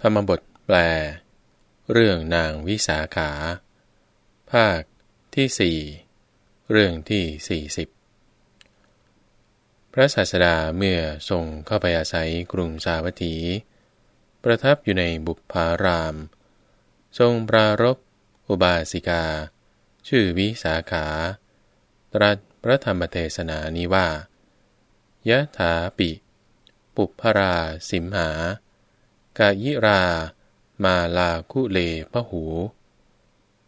ธรรมบทแปล เรื่องนางวิสาขา ภาคที่สี่เรื่องที่สี่สิบพระศาสดาเมื่อทรงเข้าไปอาศัยกรุงสาวัตถี ประทับอยู่ในบุพาราม ทรงปรารบอุบาสิกา ชื่อวิสาขา ตรัสพระธรรมเทศนานี้ว่ายะถาปิ ปุพราสิมหา กายิรา มาลาคุเลพหู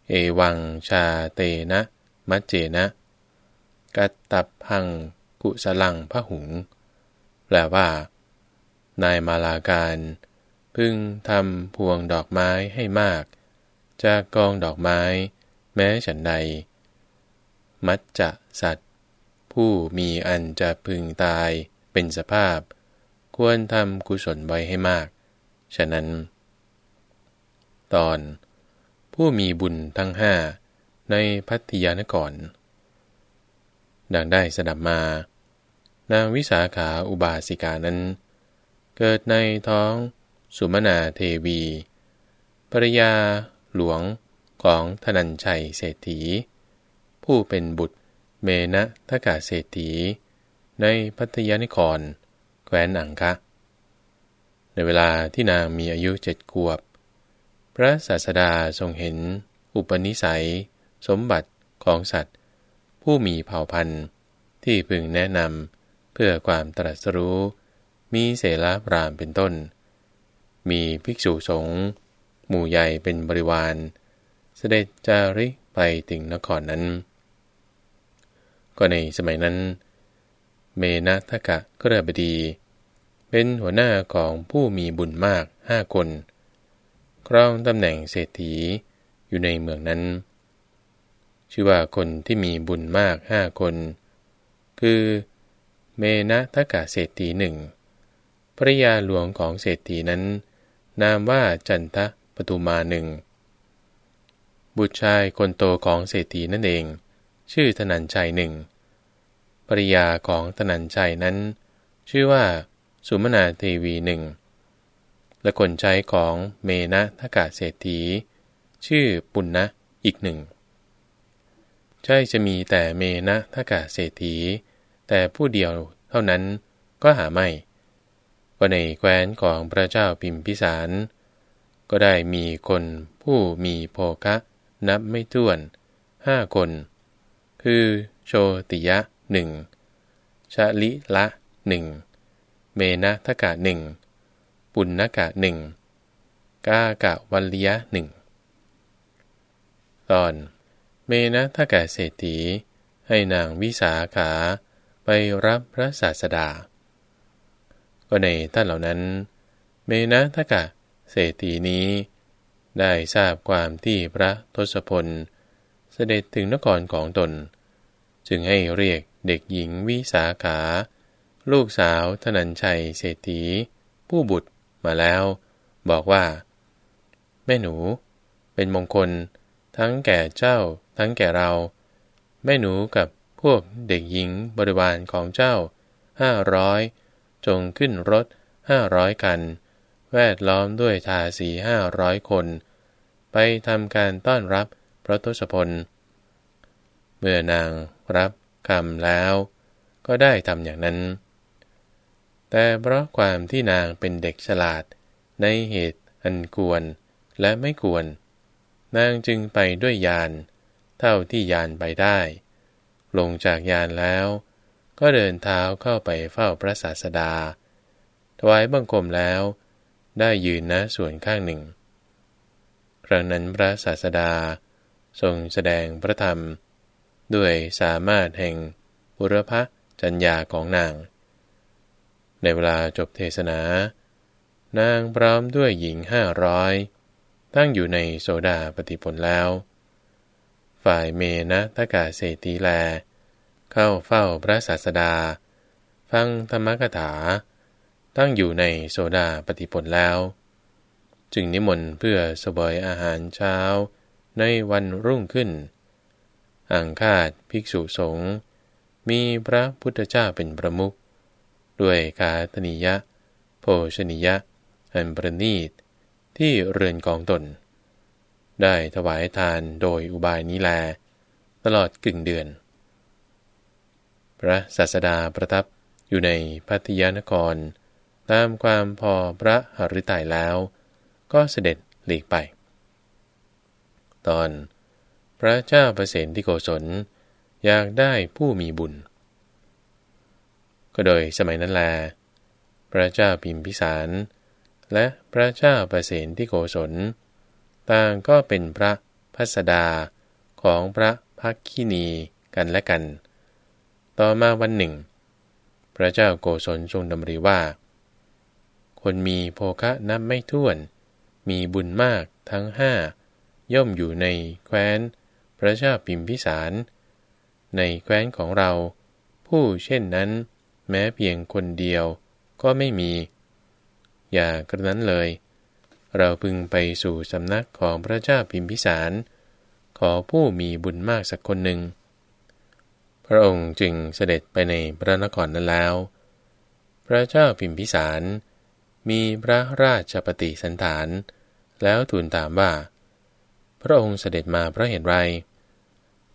เอวังชาเตนะมัจเจนะกัตตับพังกุสลังพหุง แปลว่า นายมาลาการ พึงทำพวงดอกไม้ให้มาก จากกองดอกไม้ แม้ฉันใด มัจจะสัตว์ ผู้มีอันจะพึงตายเป็นสภาพ ควรทำกุศลไว้ให้มาก ฉะนั้น ตอนผู้มีบุญทั้งห้าในพัทยานคร ดังได้สดับมา นางวิสาขาอุบาสิกานั้น เกิดในท้องสุมนาเทวี ภรยาหลวงของธนัญชัยเศรษฐี ผู้เป็นบุตรเมนะทกาเศรษฐี ในพัทยานิคร แคว้นอังคะ ในเวลาที่นางมีอายุเจ็ดขวบ พระศาสดาทรงเห็น อุปนิสัย สมบัติของสัตว์ ผู้มีเผ่าพันธุ์ที่พึงแนะนำเพื่อความตรัสรู้ มีเสลาพรามเป็นต้น มีภิกษุสงฆ์หมู่ใหญ่เป็นบริวาร เสด็จจาริกไปถึงนครนั้น ก็ในสมัยนั้น เมนะทะกะกระบดี เป็นหัวหน้าของผู้มีบุญมากห้าคน ครองตำแหน่งเศรษฐีอยู่ในเมืองนั้น ชื่อว่าคนที่มีบุญมากห้าคน คือเมนะทกะเศรษฐีหนึ่งภรยาหลวงของเศรษฐีนั้น นามว่าจันทะปทุมาหนึ่งบุตรชายคนโตของเศรษฐีนั่นเอง ชื่อธนัญชัยหนึ่งภรยาของธนัญชัยนั้น ชื่อว่า สุมนาเทวีหนึ่งและคนใช้ของเมนะทกาเศรษฐี ชื่อปุณณะอีกหนึ่งใช่จะมีแต่เมนะทกาเศรษฐี แต่ผู้เดียวเท่านั้นก็หาไม่ก็ในแคว้นของพระเจ้าพิมพิสาร ก็ได้มีคนผู้มีโภคะนับไม่ถ้วนห้าคน คือโชติยะหนึ่งชะลิละหนึ่ง เมนะทกะหนึ่งปุณณกะหนึ่งกากะวัลยะหนึ่งตอนเมนะทกะเศรษฐีให้นางวิสาขาไปรับพระศาสดา ก็ในท่านเหล่านั้น เมนะทกะเศรษฐีนี้ ได้ทราบความที่พระทศพล เสด็จถึงนครของตน จึงให้เรียกเด็กหญิงวิสาขา ลูกสาวธนัญชัยเศรษฐี ผู้บุตรมาแล้ว บอกว่า แม่หนู เป็นมงคล ทั้งแก่เจ้า ทั้งแก่เรา แม่หนูกับพวกเด็กหญิงบริวารของเจ้าห้าร้อยจงขึ้นรถห้าร้อยกัน แวดล้อมด้วยทาสีห้าร้อยคน ไปทำการต้อนรับพระทศพล เมื่อนางรับคำแล้ว ก็ได้ทำอย่างนั้น แต่เพราะความที่นางเป็นเด็กฉลาด ในเหตุอันควรและไม่ควร นางจึงไปด้วยยาน เท่าที่ยานไปได้ ลงจากยานแล้ว ก็เดินเท้าเข้าไปเฝ้าพระศาสดา ถวายบังคมแล้ว ได้ยืนณส่วนข้างหนึ่ง ครั้งนั้นพระศาสดาทรงแสดงพระธรรม ด้วยสามารถแห่งบุรพจัญญาของนาง ในเวลาจบเทศนา นางพร้อมด้วยหญิงห้าร้อยตั้งอยู่ในโซดาปฏิผลแล้ว ฝ่ายเมนะทกาเศรษฐีแล เข้าเฝ้าพระศาสดา ฟังธรรมกถา ตั้งอยู่ในโซดาปฏิผลแล้ว จึงนิมนต์เพื่อสบอยอาหารเช้าในวันรุ่งขึ้น อังคาดภิกษุสงฆ์มีพระพุทธเจ้าเป็นประมุข ด้วยกาตนิยะ โภชนิยะ อันประณีต ที่เรือนกองตน ได้ถวายทานโดยอุบายนี้แล ตลอดกึ่งเดือน พระศาสดาประทับอยู่ในพัทยานคร ตามความพอพระหฤทัยแล้ว ก็เสด็จหลีกไป ตอนพระเจ้าประเสนที่โกศลอยากได้ผู้มีบุญ ก็โดยสมัยนั้นแล พระเจ้าพิมพิสาร และพระเจ้าประเสนที่โกศล ต่างก็เป็นพระพัสดาของพระพักคินีกันและกัน ต่อมาวันหนึ่ง พระเจ้าโกศลทรงดำริว่า คนมีโภคะนับไม่ถ้วน มีบุญมากทั้งห้าย่อมอยู่ในแคว้น พระเจ้าพิมพิสาร ในแคว้นของเรา ผู้เช่นนั้น แม้เพียงคนเดียวก็ไม่มี อย่ากระนั้นเลย เราพึงไปสู่สำนักของพระเจ้าพิมพิสาร ขอผู้มีบุญมากสักคนหนึ่ง พระองค์จึงเสด็จไปในพระนครนั้นแล้ว พระเจ้าพิมพิสาร มีพระราชปฏิสันฐาน แล้วทูลถามว่า พระองค์เสด็จมาเพราะเหตุไร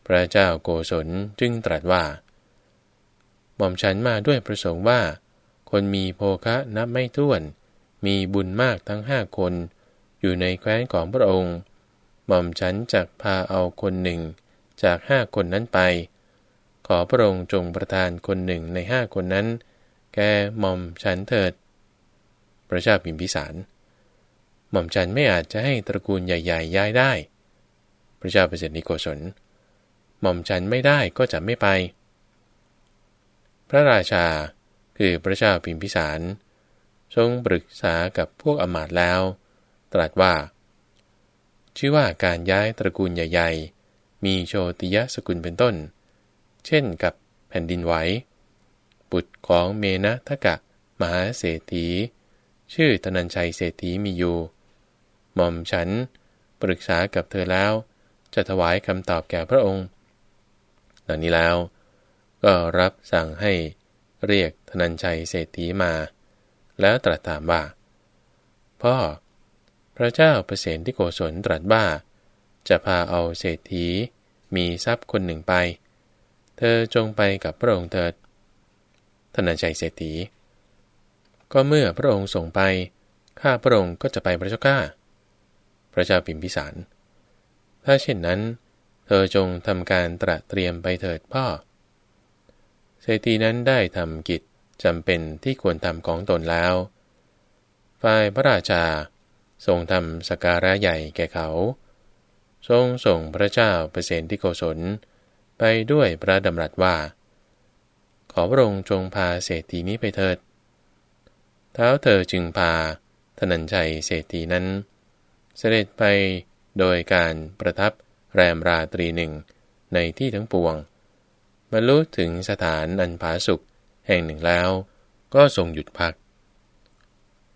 พระเจ้าโกศลจึงตรัสว่า หม่อมฉันมาด้วยประสงค์ว่า คนมีโภคะนับไม่ถ้วน มีบุญมากทั้งห้าคน อยู่ในแคว้นของพระองค์ หม่อมฉันจักพาเอาคนหนึ่ง จากห้าคนนั้นไป ขอพระองค์จงประทานคนหนึ่งในห้าคนนั้น แกหม่อมฉันเถิด พระเจ้าพิมพิสาร หม่อมฉันไม่อาจจะให้ตระกูลใหญ่ๆย้ายได้ พระเจ้าเปรตนิโกศลหม่อมฉันไม่ได้ก็จะไม่ไป พระราชาคือพระเจ้าพิมพิสาร ทรงปรึกษากับพวกอมาตแล้ว ตรัสว่า ชื่อว่าการย้ายตระกูลใหญ่ ๆ มีโชติยสกุลเป็นต้น เช่นกับแผ่นดินไหวบุตรของเมนะทะกะ มหาเศรษฐี ชื่อธนัญชัยเศรษฐีมีอยู่หม่อมฉันปรึกษากับเธอแล้ว จะถวายคำตอบแก่พระองค์ ดังนี้แล้ว ก็รับสั่งให้เรียกธนัญชัยเศรษฐีมา แล้วตรัสถามว่า พ่อ พระเจ้าเปรตที่โกศลตรัสว่า จะพาเอาเศรษฐีมีทรัพย์คนหนึ่งไป เธอจงไปกับพระองค์เถิดธนัญชัยเศรษฐี ก็เมื่อพระองค์ส่งไป ข้าพระองค์ก็จะไปพระเจ้าข้า พระเจ้าพิมพิสาร ถ้าเช่นนั้น เธอจงทำการตระเตรียมไปเถิดพ่อ เศรษฐีนั้นได้ทำกิจจำเป็นที่ควรทำของตนแล้ว ฝ่ายพระราชา ทรงทำสการะใหญ่แก่เขา ทรงส่งพระเจ้าเปรตที่โกศล ไปด้วยพระดำรัสว่า ขอพระองค์จงพาเศรษฐีนี้ไปเถิด เท้าเธอจึงพาธนัญชัยเศรษฐีนั้น เสด็จไปโดยการประทับแรมราตรีหนึ่งในที่ทั้งปวง รรลุถึงสถานอันผาสุขแห่งหนึ่งแล้ว ก็ทรงหยุดพัก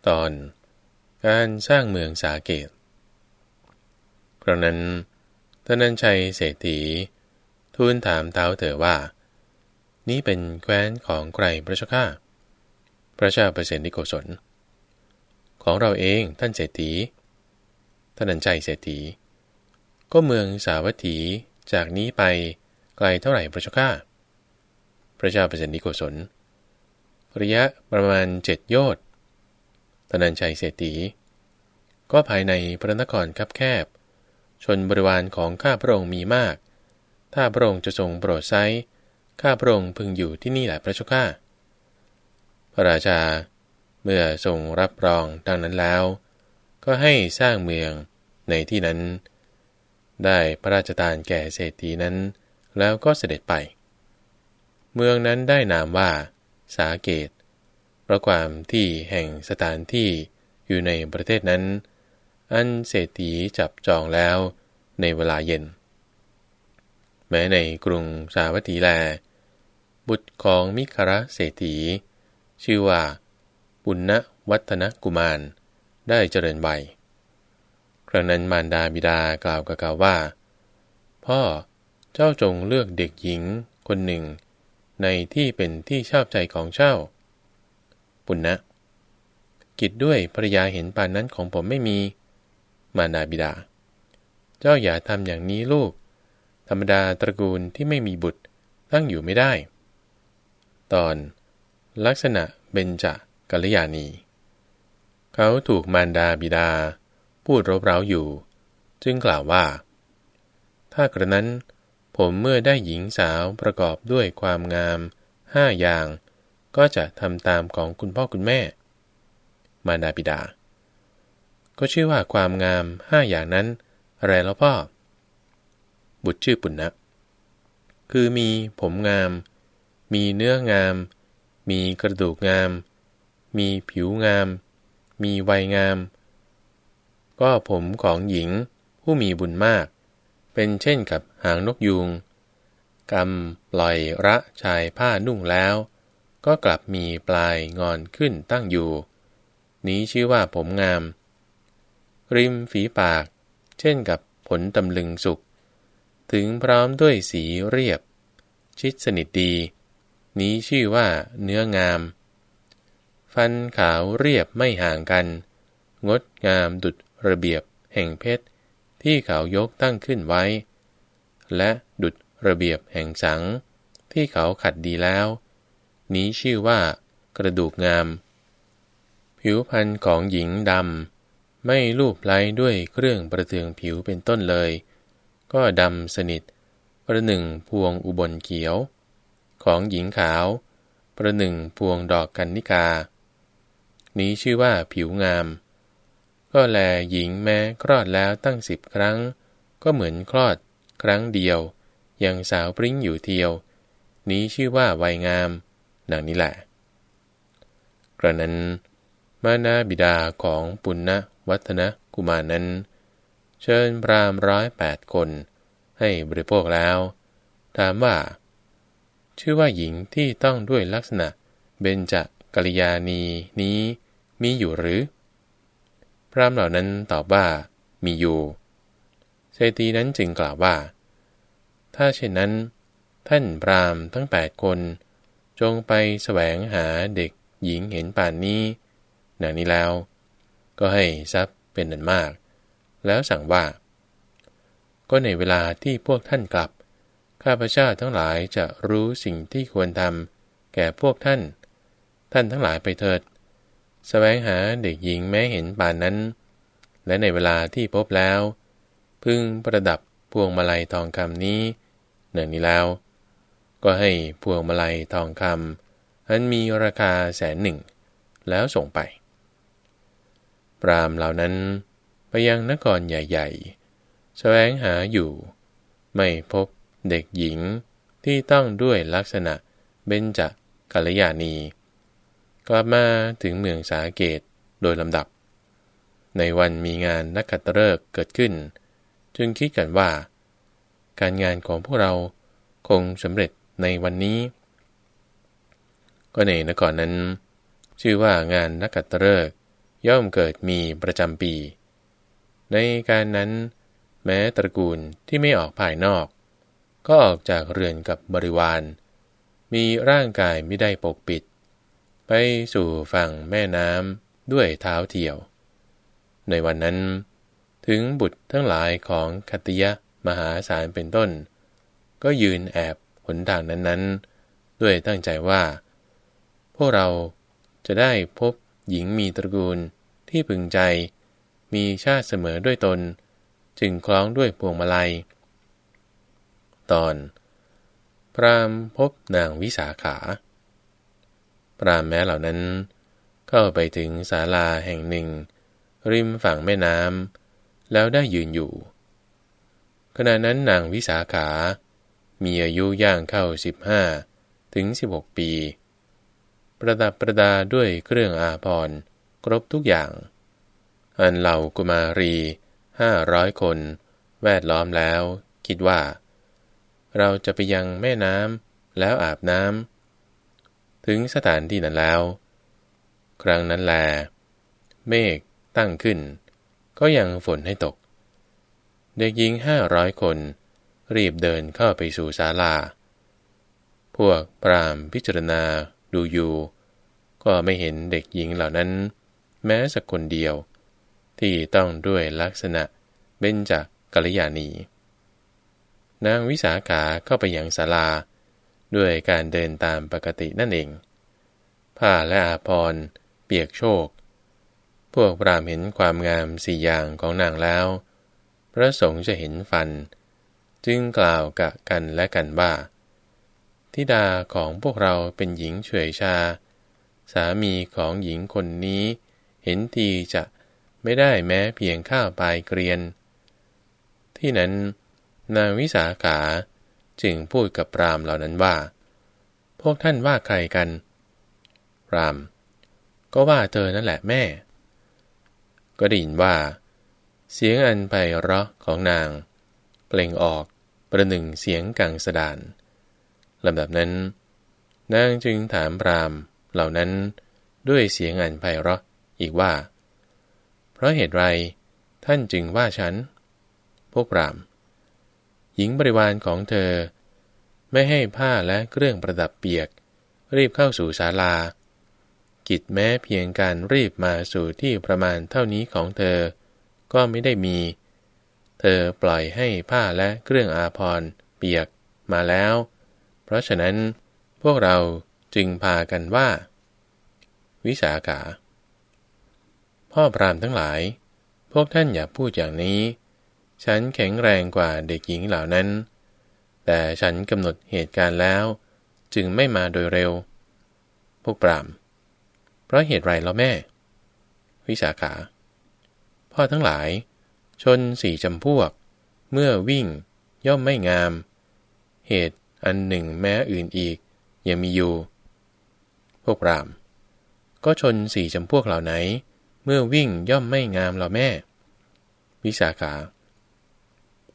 ตอนการสร้างเมืองสาเกตครั้งนั้นท่านันชัยเศรษฐี ทูลถามเท้าเถอว่า นี้เป็นแคว้นของใครพระเจ้าข้าพระเจ้าเปรตนิโกศลของเราเองท่านเศรษฐีท่านันชัยเศรษฐี ก็เมืองสาวัตถีจากนี้ไปไกลเท่าไหร่พระเจ้าข้า พระเจ้าเปรตนิโกศลระยะประมาณเจ็ดโยชน์ตนันชัยเศรษฐี ก็ภายในพระนครคับแคบ ชนบริวารของข้าพระองค์มีมาก ถ้าพระองค์จะทรงโปรดไซข้าพระองค์พึงอยู่ที่นี่แหละพระเจ้าข้า พระราชา เมื่อทรงรับรองดังนั้นแล้ว ก็ให้สร้างเมืองในที่นั้น ได้พระราชทานแก่เศรษฐีนั้น แล้วก็เสด็จไป เมืองนั้นได้นามว่า สาเกตเพราะความที่แห่งสถานที่อยู่ในประเทศนั้น อันเศรษฐีจับจองแล้วในเวลาเย็น แม้ในกรุงสาวัตถีแล บุตรของมิคระเศรษฐี ชื่อว่าปุณณวัฒนกุมาร ได้เจริญใบครั้งนั้นมารดาบิดากล่าวกับเขาว่า พ่อเจ้าจงเลือกเด็กหญิงคนหนึ่ง ในที่เป็นที่ชอบใจของเจ้า ปุณณนะ กิจด้วยภรยาเห็นปานนั้นของผมไม่มี มารดาบิดา เจ้าอย่าทำอย่างนี้ลูก ธรรมดาตระกูลที่ไม่มีบุตรตั้งอยู่ไม่ได้ ตอน ลักษณะเบญจกัลยาณี เขาถูกมารดาบิดา พูดรบเร้าอยู่ จึงกล่าวว่า ถ้ากระนั้น ผมเมื่อได้หญิงสาวประกอบด้วยความงามห้าอย่าง ก็จะทำตามของคุณพ่อคุณแม่ มารดาบิดา ก็ชื่อว่าความงามห้าอย่างนั้น อะไรแล้วพ่อ บุตรชื่อปุณณะคือมีผมงาม มีเนื้องาม มีกระดูกงาม มีผิวงาม มีวัยงาม ก็ผมของหญิงผู้มีบุญมาก เป็นเช่นกับหางนกยูงกำปล่อยระชายผ้านุ่งแล้ว ก็กลับมีปลายงอนขึ้นตั้งอยู่ นี้ชื่อว่าผมงาม ริมฝีปาก เช่นกับผลตำลึงสุก ถึงพร้อมด้วยสีเรียบ ชิดสนิทดี นี้ชื่อว่าเนื้องาม ฟันขาวเรียบไม่ห่างกัน งดงามดุดระเบียบแห่งเพชร ที่เขายกตั้งขึ้นไว้ และดุดระเบียบแห่งสัง ที่เขาขัดดีแล้ว นี้ชื่อว่ากระดูกงาม ผิวพรรณของหญิงดำไม่ลูบไล้ด้วยเครื่องประเทืองผิวเป็นต้นเลย ก็ดำสนิท ประหนึ่งพวงอุบลเขียว ของหญิงขาว ประหนึ่งพวงดอกกันนิกา นี้ชื่อว่าผิวงาม ก็แลหญิงแม้คลอดแล้วตั้งสิบครั้ง ก็เหมือนคลอด ครั้งเดียว ยังสาวปริ้งอยู่เทียว นี้ชื่อว่าวัยงามนังนี้แหละ กระนั้น มานาบิดาของปุณณวัฒนกุมารนั้น เชิญพรามร้อยแปดคน ให้บริโภคแล้ว ถามว่า ชื่อว่าหญิงที่ต้องด้วยลักษณะเบญจกัลยาณีนี้มีอยู่หรือ พราหม์เหล่านั้นตอบว่ามีอยู่ เศรษฐีนั้นจึงกล่าวว่า ถ้าเช่นนั้น ท่านพราหม์ทั้งแปดคน จงไปแสวงหาเด็กหญิงเห็นป่านนี้หนังนี้แล้ว ก็ให้ทรัพย์เป็นนันมาก แล้วสั่งว่า ก็ในเวลาที่พวกท่านกลับ ข้าพเจ้าทั้งหลายจะรู้สิ่งที่ควรทำแก่พวกท่าน ท่านทั้งหลายไปเถิด แสวงหาเด็กหญิงแม้เห็นป่านนั้น และในเวลาที่พบแล้ว พึ่งประดับพวงมาลัยทองคำนี้เนื่องนี้แล้ว ก็ให้พวงมาลัยทองคำอันมีราคาแสนหนึ่ง แล้วส่งไป ปรามเหล่านั้นไปยังนครใหญ่ๆ แสวงหาอยู่ ไม่พบเด็กหญิงที่ต้องด้วยลักษณะเบญจกัลยาณี กลับมาถึงเมืองสาเกตโดยลำดับ ในวันมีงานนักขัตฤกษ์เกิดขึ้น จึงคิดกันว่า การงานของพวกเราคงสำเร็จในวันนี้ ก็ในนครนั้น ชื่อว่างานนักขัตฤกษ์ย่อมเกิดมีประจำปี ในการนั้นแม้ตระกูลที่ไม่ออกภายนอก ก็ออกจากเรือนกับบริวาร มีร่างกายไม่ได้ปกปิด ไปสู่ฝั่งแม่น้ำด้วยเท้าเที่ยว ในวันนั้น ถึงบุตรทั้งหลายของคติยะมหาศาลเป็นต้น ก็ยืนแอบหนทางนั้นๆ ด้วยตั้งใจว่า พวกเราจะได้พบหญิงมีตระกูลที่พึงใจ มีชาติเสมอด้วยตน จึงคล้องด้วยพวงมาลัย ตอน พรามพบนางวิสาขา พรามแม้เหล่านั้น เข้าไปถึงศาลาแห่งหนึ่ง ริมฝั่งแม่น้ำแล้วได้ยืนอยู่ ขณะนั้นนางวิสาขา มีอายุย่างเข้าสิบห้าถึงสิบหกปี ประดับประดาด้วยเครื่องอาภรณ์ครบทุกอย่าง อันเหล่ากุมารีห้าร้อยคนแวดล้อมแล้ว คิดว่า เราจะไปยังแม่น้ำแล้วอาบน้ำ ถึงสถานที่นั้นแล้ว ครั้งนั้นแล เมฆตั้งขึ้น ก็ยังฝนให้ตก เด็กหญิงห้าร้อยคน รีบเดินเข้าไปสู่ศาลา พวกปรามพิจารณาดูอยู่ ก็ไม่เห็นเด็กหญิงเหล่านั้น แม้สักคนเดียว ที่ต้องด้วยลักษณะเบญจกัลยาณีนางวิสาขาเข้าไปยังศาลา ด้วยการเดินตามปกตินั่นเอง ผ้าและอาภรณ์เปียกโชก พวกปรามเห็นความงามสี่อย่างของนางแล้ว พระสงฆ์จะเห็นฟัน จึงกล่าวกะกันและกันว่าทิดาของพวกเราเป็นหญิงเฉยชา สามีของหญิงคนนี้ เห็นทีจะไม่ได้แม้เพียงข้าวปลายเกรียน ที่นั้นนางวิสาขา จึงพูดกับปรามเหล่านั้นว่า พวกท่านว่าใครกันปรามก็ว่าเธอนั่นแหละแม่ ก็ได้ยินว่า เสียงอันไพเราะของนาง เปล่งออกประหนึ่งเสียงกังสดานลำดับนั้น นางจึงถามปรามเหล่านั้นด้วยเสียงอันไพเราะอีกว่า เพราะเหตุไรท่านจึงว่าฉัน พวกปราม หญิงบริวารของเธอ ไม่ให้ผ้าและเครื่องประดับเปียก รีบเข้าสู่ศาลา กิจแม้เพียงการรีบมาสู่ที่ประมาณเท่านี้ของเธอ ก็ไม่ได้มี เธอปล่อยให้ผ้าและเครื่องอาภรณ์เปียกมาแล้ว เพราะฉะนั้นพวกเราจึงพากันว่า วิสาขา พ่อพรามทั้งหลาย พวกท่านอย่าพูดอย่างนี้ ฉันแข็งแรงกว่าเด็กหญิงเหล่านั้น แต่ฉันกำหนดเหตุการณ์แล้ว จึงไม่มาโดยเร็ว พวกปราม เพราะเหตุไรแล้วแม่ วิสาขา พ่อทั้งหลาย ชนสี่จำพวก เมื่อวิ่งย่อมไม่งาม เหตุอันหนึ่งแม้อื่นอีก ยังมีอยู่ พวกปราม ก็ชนสี่จำพวกเหล่าไหน เมื่อวิ่งย่อมไม่งามเราแม่ วิสาขา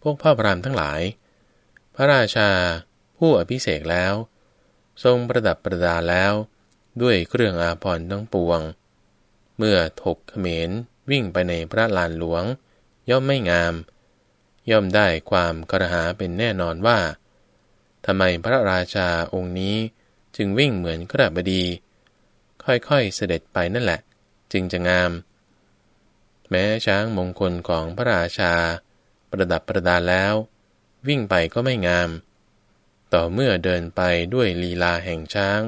วกพ่อพรามทั้งหลาย พระราชา ผู้อภิเษกแล้ว ทรงประดับประดาแล้ว ด้วยเครื่องอาภรณ์ทั้งปวง เมื่อถกเขมรวิ่งไปในพระลานหลวง ย่อมไม่งาม ย่อมได้ความกระหาเป็นแน่นอนว่าทำไมพระราชาองค์นี้จึงวิ่งเหมือนกระบดี ค่อยๆเสด็จไปนั่นแหละ จึงจะงาม แม้ช้างมงคลของพระราชา ประดับประดาแล้ว วิ่งไปก็ไม่งาม ต่อเมื่อเดินไปด้วยลีลาแห่งช้าง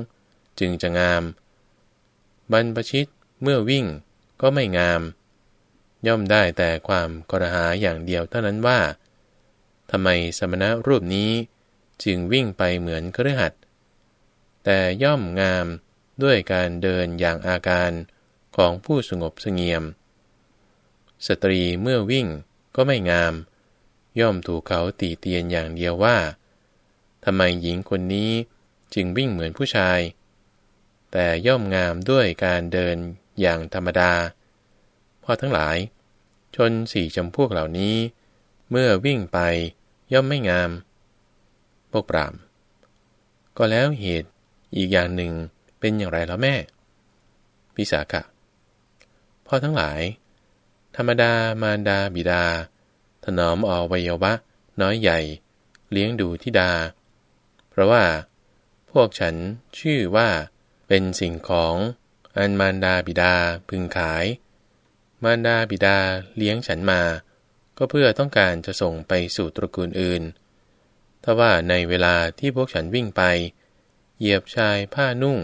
จึงจะงาม บรรพชิตเมื่อวิ่งก็ไม่งาม ย่อมได้แต่ความกระหาอย่างเดียวเท่านั้นว่าทำไมสมณะรูปนี้จึงวิ่งไปเหมือนเครือขัดแต่ย่อมงามด้วยการเดินอย่างอาการของผู้สงบสงเงียม สตรีเมื่อวิ่ง ก็ไม่งาม ย่อมถูกเขาตีเตียนอย่างเดียวว่าทำไมหญิงคนนี้จึงวิ่งเหมือนผู้ชาย แต่ย่อมงามด้วยการเดินอย่างธรรมดาพอทั้งหลาย ชนสี่จำพวกเหล่านี้ เมื่อวิ่งไปย่อมไม่งาม พวกปราม ก็แล้วเหตุอีกอย่างหนึ่งเป็นอย่างไรแล้วแม่ พิสาขะพ่อทั้งหลาย ธรรมดามารดาบิดา ถนอมอวัยวะ น้อยใหญ่ เลี้ยงดูทิดา เพราะว่า พวกฉันชื่อว่าเป็นสิ่งของอันมารดาบิดาพึงขาย มารดาบิดาเลี้ยงฉันมา ก็เพื่อต้องการจะส่งไปสู่ตระกูลอื่นถ้าว่าในเวลาที่พวกฉันวิ่งไป เหยียบชายผ้านุ่ง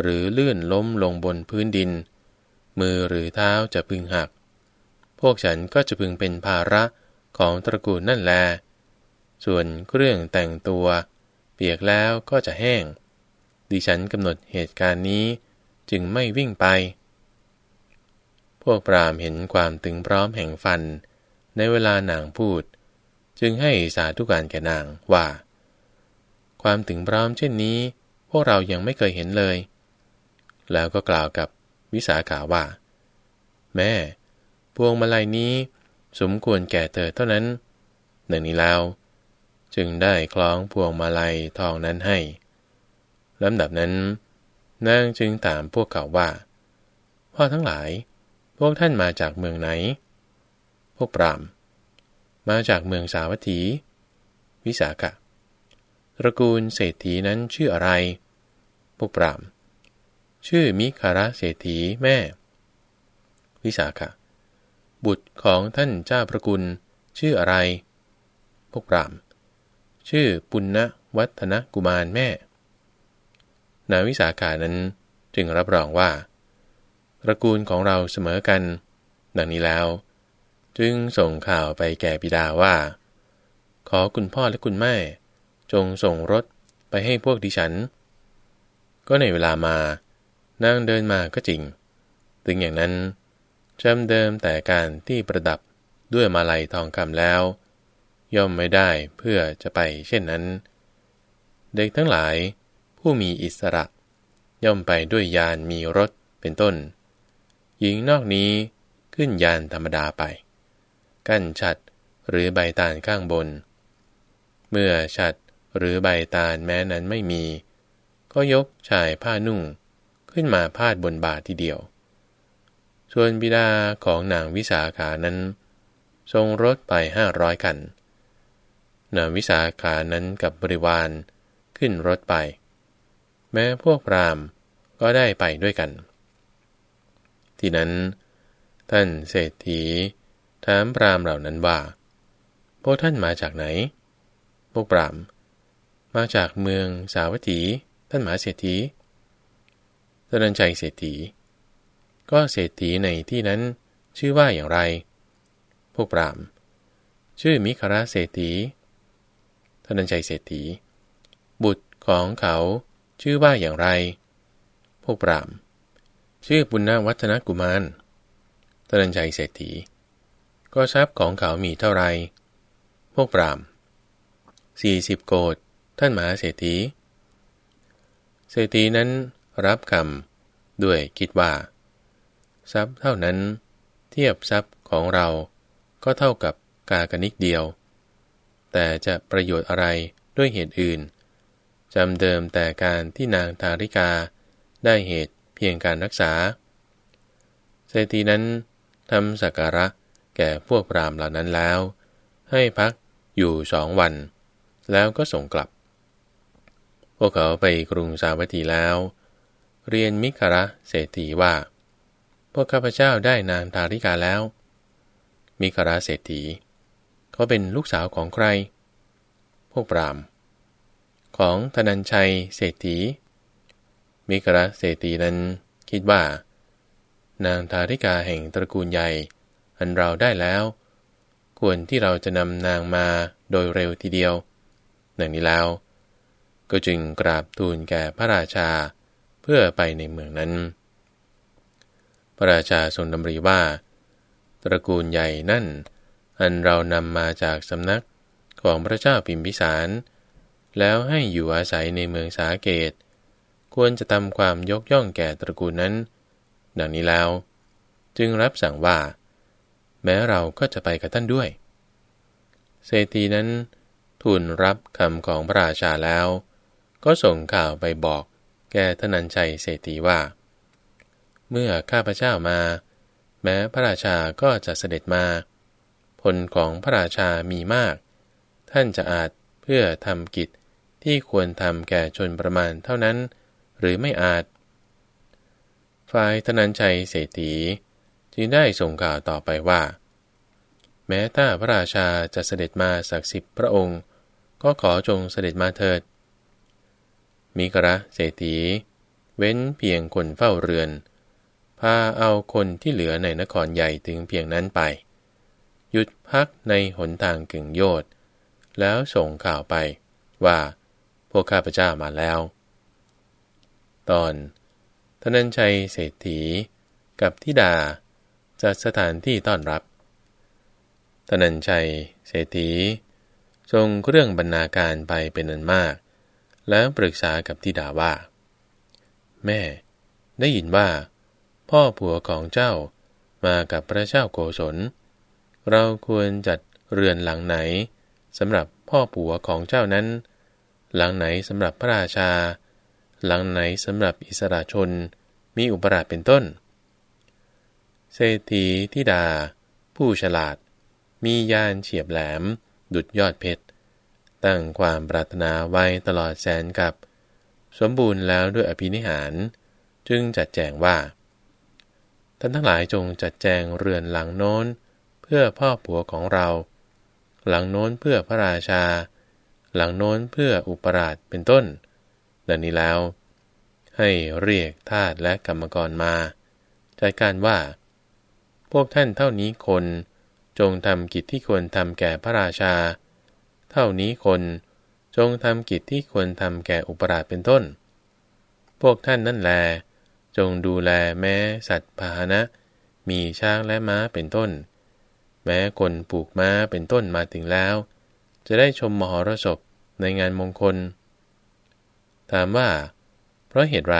หรือลื่นล้มลงบนพื้นดิน มือหรือเท้าจะพึงหัก พวกฉันก็จะพึงเป็นภาระของตระกูลนั่นแล ส่วนเครื่องแต่งตัว เปียกแล้วก็จะแห้ง ดิฉันกำหนดเหตุการณ์นี้จึงไม่วิ่งไป พวกปรามเห็นความตึงพร้อมแห่งฟัน ในเวลานางพูด จึงให้สาธุการแก่นางว่า ความตึงพร้อมเช่นนี้ พวกเรายังไม่เคยเห็นเลย แล้วก็กล่าวกับวิสาขาว่า แม่ พวงมาลัยนี้สมควรแก่เธอเท่านั้นหนึ่งนี้แล้ว จึงได้คล้องพวงมาลัยทองนั้นให้ลำดับนั้นนางจึงถามพวกเขาว่า พ่อทั้งหลาย พวกท่านมาจากเมืองไหน พวกปรามมาจากเมืองสาวัตถี วิสาขะตระกูลเศรษฐีนั้นชื่ออะไร พวกปรามชื่อมิคาระเศรษฐีแม่ วิสาขะ บุตรของท่านเจ้าพระกุลชื่ออะไร พวกปราม ชื่อปุณณวัฒนกุมารแม่ นาวิสาขานั้นจึงรับรองว่าตระกูลของเราเสมอกัน ดังนี้แล้ว จึงส่งข่าวไปแก่บิดาว่า ขอคุณพ่อและคุณแม่ จงส่งรถไปให้พวกดิฉัน ก็ในเวลามานางเดินมาก็จริง ถึงอย่างนั้น จำเดิมแต่การที่ประดับด้วยมาลัยทองคำแล้ว ย่อมไม่ได้เพื่อจะไปเช่นนั้น เด็กทั้งหลาย ผู้มีอิสระ ย่อมไปด้วยยานมีรถเป็นต้น หญิงนอกนี้ขึ้นยานธรรมดาไป กั้นฉัดหรือใบตาลข้างบน เมื่อฉัดหรือใบตาลแม้นั้นไม่มี ก็ยกชายผ้านุ่ง ขึ้นมาพาดบนบาทีเดียว ส่วนบิดาของนางวิสาขานั้น ทรงรถไปห้าร้อยกัน นางวิสาขานั้นกับบริวารขึ้นรถไป แม้พวกพรามก็ได้ไปด้วยกัน ที่นั้น ท่านเศรษฐีถามพรามเหล่านั้นว่า พวกท่านมาจากไหน พวกพรามมาจากเมืองสาวัตถี ท่านมหาเศรษฐีตนันใจเศรษฐี ก็เศรษฐีในที่นั้น ชื่อว่าอย่างไร พวกปรามชื่อมิคราเศรษฐีตนันใจเศรษฐี บุตรของเขาชื่อว่าอย่างไร พวกปรามชื่อปุณณวัฒนกุมารตนันใจเศรษฐี ก็ทรัพย์ของเขามีเท่าไร พวกปรามสี่สิบโกดท่านมหาเศรษฐี เศรษฐีนั้นรับคำด้วยคิดว่า ทรัพย์เท่านั้น เทียบทรัพย์ของเราก็เท่ากับกากนิกเดียว แต่จะประโยชน์อะไรด้วยเหตุอื่นจำเดิมแต่การที่นางทาริกาได้เหตุเพียงการรักษาเศรษฐีนั้นทำสักการะแก่พวกพรามเหล่านั้นแล้ว ให้พักอยู่สองวัน แล้วก็ส่งกลับ พวกเขาไปกรุงสาวัตถีแล้ว เรียนมิคระเศรษฐีว่า พวกข้าพเจ้าได้นางทาริกาแล้วมิคระเศรษฐี เขาเป็นลูกสาวของใคร พวกปราม ของธนัญชัยเศรษฐี มิคระเศรษฐีนั้นคิดว่า นางทาริกาแห่งตระกูลใหญ่ อันเราได้แล้ว ควรที่เราจะนำนางมาโดยเร็วทีเดียวดังนี้แล้ว ก็จึงกราบทูลแก่พระราชาเพื่อไปในเมืองนั้น ระราชาทรงดำริว่า ตระกูลใหญ่นั่น อันเรานำมาจากสำนักของพระเจ้าพิมพิสาร แล้วให้อยู่อาศัยในเมืองสาเกต ควรจะทำความยกย่องแก่ตระกูลนั้น ดังนี้แล้ว จึงรับสั่งว่า แม้เราก็จะไปกับท่านด้วย เศรษฐีนั้นทูลรับคำของพระราชาแล้ว ก็ส่งข่าวไปบอกแก่ธนัญชัยเศรษฐีว่า เมื่อข้าพเจ้ามา แม้พระราชาก็จะเสด็จมา ผลของพระราชามีมาก ท่านจะอาจเพื่อทำกิจที่ควรทำแก่ชนประมาณเท่านั้น หรือไม่อาจ ฝ่ายธนัญชัยเศรษฐีจึงได้ส่งข่าวต่อไปว่า แม้ถ้าพระราชาจะเสด็จมาสักสิบพระองค์ ก็ขอจงเสด็จมาเถิด มิกระเศรษฐี เว้นเพียงคนเฝ้าเรือน พาเอาคนที่เหลือในนครใหญ่ถึงเพียงนั้นไป หยุดพักในหนทางกึ่งโยธแล้วส่งข่าวไปว่า พวกข้าพเจ้ามาแล้ว ตอนธนัญชัยเศรษฐี กับทิดาจัดสถานที่ต้อนรับธนัญชัยเศรษฐีทรงเครื่องบรรณาการไปเป็นอันมาก แล้วปรึกษากับทิดาว่า แม่ ได้ยินว่า พ่อผัวของเจ้ามากับพระเจ้าโกศล เราควรจัดเรือนหลังไหนสำหรับพ่อผัวของเจ้านั้น หลังไหนสำหรับพระราชา หลังไหนสำหรับอิสระชน มีอุปราชเป็นต้น เศรษฐีทิดา ผู้ฉลาด มียานเฉียบแหลม ดุดยอดเพชร ตั้งความปรารถนาไว้ตลอดแสนกับ สมบูรณ์แล้วด้วยอภินิหาร จึงจัดแจงว่า ท่านทั้งหลายจงจัดแจงเรือนหลังโน้น เพื่อพ่อผัวของเรา หลังโน้นเพื่อพระราชา หลังโน้นเพื่ออุปราชเป็นต้น ดังนี้แล้ว ให้เรียกทาสและกรรมกรมาจัดการว่า พวกท่านเท่านี้คน จงทำกิจที่ควรทำแก่พระราชา เท่านี้คนจงทำกิจที่ควรทำแก่อุปราชเป็นต้น พวกท่านนั่นแล จงดูแลแม้สัตว์พาหนะ มีช้างและม้าเป็นต้น แม้คนปลูกม้าเป็นต้นมาถึงแล้ว จะได้ชมมหรสพในงานมงคล ถามว่า เพราะเหตุไร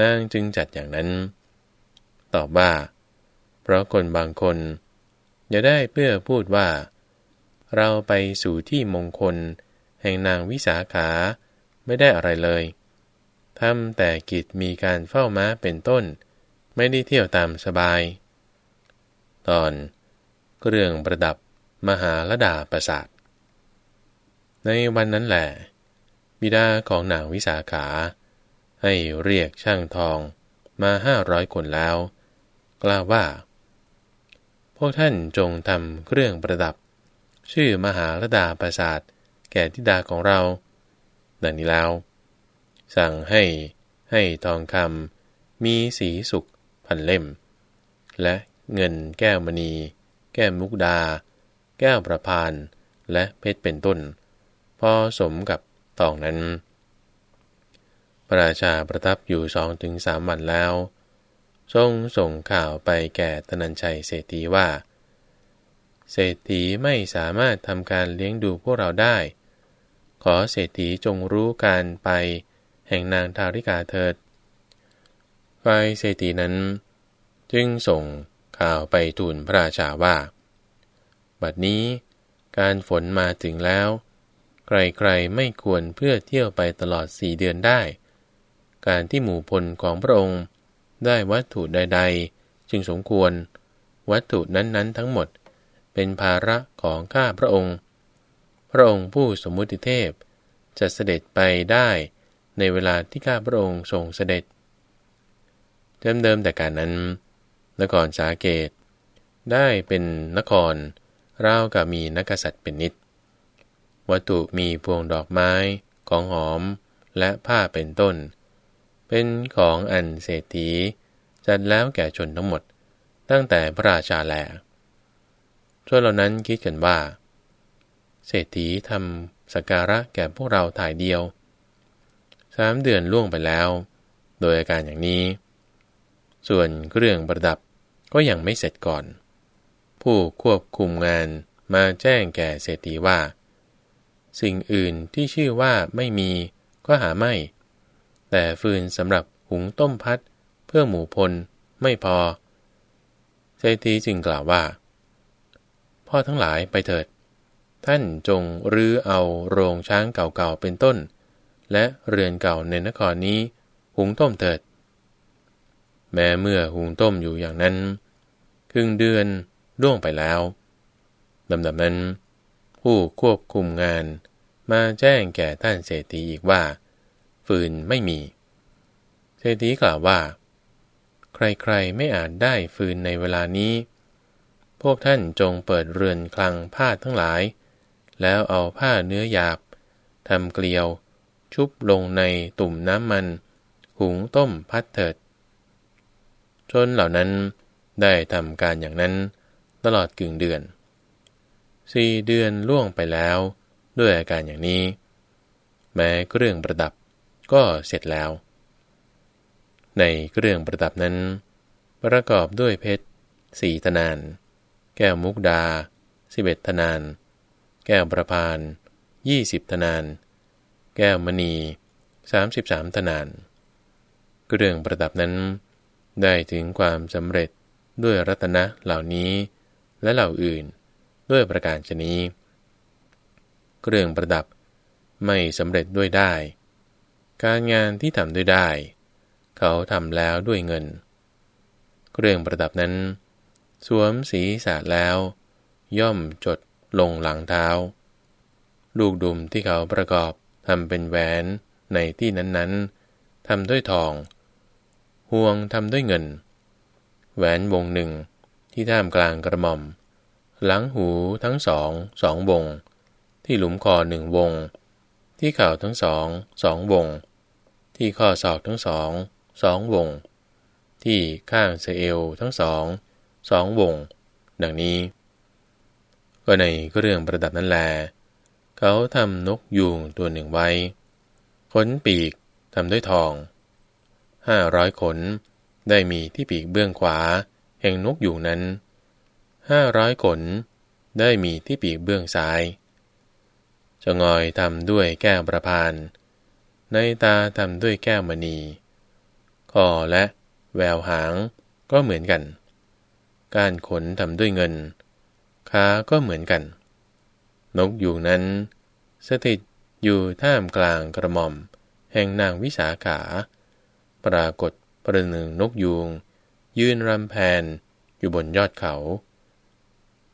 นางจึงจัดอย่างนั้น ตอบว่า เพราะคนบางคนอย่าได้เพื่อพูดว่า เราไปสู่ที่มงคล แห่งนางวิสาขาไม่ได้อะไรเลย ทำแต่กิจมีการเฝ้าม้าเป็นต้น ไม่ได้เที่ยวตามสบาย ตอนเครื่องประดับมหาลดาประสาท ในวันนั้นแหละ บิดาของนางวิสาขา ให้เรียกช่างทองมาห้าร้อยคนแล้ว กล่าวว่า พวกท่านจงทำเครื่องประดับ ชื่อมหาลดาประสาทแก่ทิดาของเรา ดังนี้แล้ว สั่งให้ให้ทองคำมีสีสุกพันเล่ม และเงินแก้วมณี แก้วมุกดา แก้วประพานและเพชรเป็นต้น พอสมกับตองนั้น พระราชาประทับอยู่สองถึงสามวันแล้ว ทรงส่งข่าวไปแก่ธนัญชัยเศรษฐีว่า เศรษฐีไม่สามารถทำการเลี้ยงดูพวกเราได้ ขอเศรษฐีจงรู้การไป แห่งนางทาริกาเถิดฝ่ายเศรษฐีนั้น จึงส่งข่าวไปทูลพระราชาว่า บัดนี้การฝนมาถึงแล้ว ใครๆไม่ควรเพื่อเที่ยวไปตลอดสี่เดือนได้ การที่หมู่พลของพระองค์ได้วัตถุใด ๆ จึงสมควร วัตถุนั้นๆ ทั้งหมดเป็นภาระของข้าพระองค์ พระองค์ผู้สมมุติเทพจะเสด็จไปได้ ในเวลาที่ข้าพระองค์ทรงเสด็จเดิมเดิมแต่การนั้น นครสาเกต ได้เป็นนครราวกับมีนักษัตริย์เป็นนิด วัตถุมีพวงดอกไม้ของหอมและผ้าเป็นต้น เป็นของอันเศรษฐีจัดแล้วแก่ชนทั้งหมด ตั้งแต่พระราชาแลชนเหล่านั้นคิดกันว่า เศรษฐีทำสักการะแก่พวกเราถ่ายเดียวามเดือนล่วงไปแล้ว โดยอาการอย่างนี้ ส่วนเครื่องประดับก็ยังไม่เสร็จก่อน ผู้ควบคุมงานมาแจ้งแก่เศรษฐีว่า สิ่งอื่นที่ชื่อว่าไม่มีก็หาไม่ แต่ฟืนสำหรับหุงต้มพัดเพื่อหมูพลไม่พอ เศรษฐีจึงกล่าวว่า พ่อทั้งหลายไปเถิด ท่านจงรื้อเอาโรงช้างเก่าๆเป็นต้น และเรือนเก่าในนครนี้ หุงต้มเถิด แม้เมื่อหุงต้มอยู่อย่างนั้น ครึ่งเดือนล่วงไปแล้วลำดับนั้น ผู้ควบคุมงานมาแจ้งแก่ท่านเศรษฐีอีกว่า ฟืนไม่มี เศรษฐีกล่าวว่า ใครๆไม่อาจได้ฟืนในเวลานี้ พวกท่านจงเปิดเรือนคลังผ้าทั้งหลาย แล้วเอาผ้าเนื้อหยาบทำเกลียว ชุบลงในตุ่มน้ำมัน หุงต้มพัดเถิด ชนเหล่านั้นได้ทำการอย่างนั้นตลอดกึ่งเดือนสี่เดือนล่วงไปแล้ว ด้วยอาการอย่างนี้ แม้เครื่องประดับก็เสร็จแล้ว ในเครื่องประดับนั้น ประกอบด้วยเพชรสี่ธนาน แก้วมุกดาสิบเอ็ดธนาน แก้วประพานยี่สิบธนาน แก้วมณีสามสิบสามธนาน เรื่องประดับนั้น ได้ถึงความสำเร็จด้วยรัตนะเหล่านี้และเหล่าอื่นด้วยประการชนี้เรื่องประดับไม่สำเร็จด้วยได้ การงานที่ทำด้วยได้ เขาทำแล้วด้วยเงิน เรื่องประดับนั้น สวมสีสาแล้ว ย่อมจดลงหลังเท้า ลูกดุมที่เขาประกอบ ทำเป็นแหวนในที่นั้นๆทำด้วยทอง ห่วงทำด้วยเงิน แหวนวงหนึ่งที่ท่ามกลางกระหม่อม หลังหูทั้งสองสองวง ที่หลุมคอหนึ่งวง ที่เข่าทั้งสองสองวง ที่ข้อศอกทั้งสองสองวง ที่ข้างเสเอวทั้งสองสองวง ดังนี้ ก็ในเรื่องประดับนั้นแล เขาทำนกยูงตัวหนึ่งไว้ ขนปีกทำด้วยทองห้าร้อยขน ได้มีที่ปีกเบื้องขวา แห่งนกยูงนั้นห้าร้อยขน ได้มีที่ปีกเบื้องซ้ายจะงอยทำด้วยแก้วประพาน ในตาทำด้วยแก้วมณีคอและแววหางก็เหมือนกัน การขนทำด้วยเงินขาก็เหมือนกัน นกยูงนั้น สถิตอยู่ท่ามกลางกระหม่อม แห่งนางวิสาขา ปรากฏประหนึ่งนกยูง ยืนรำแพนอยู่บนยอดเขา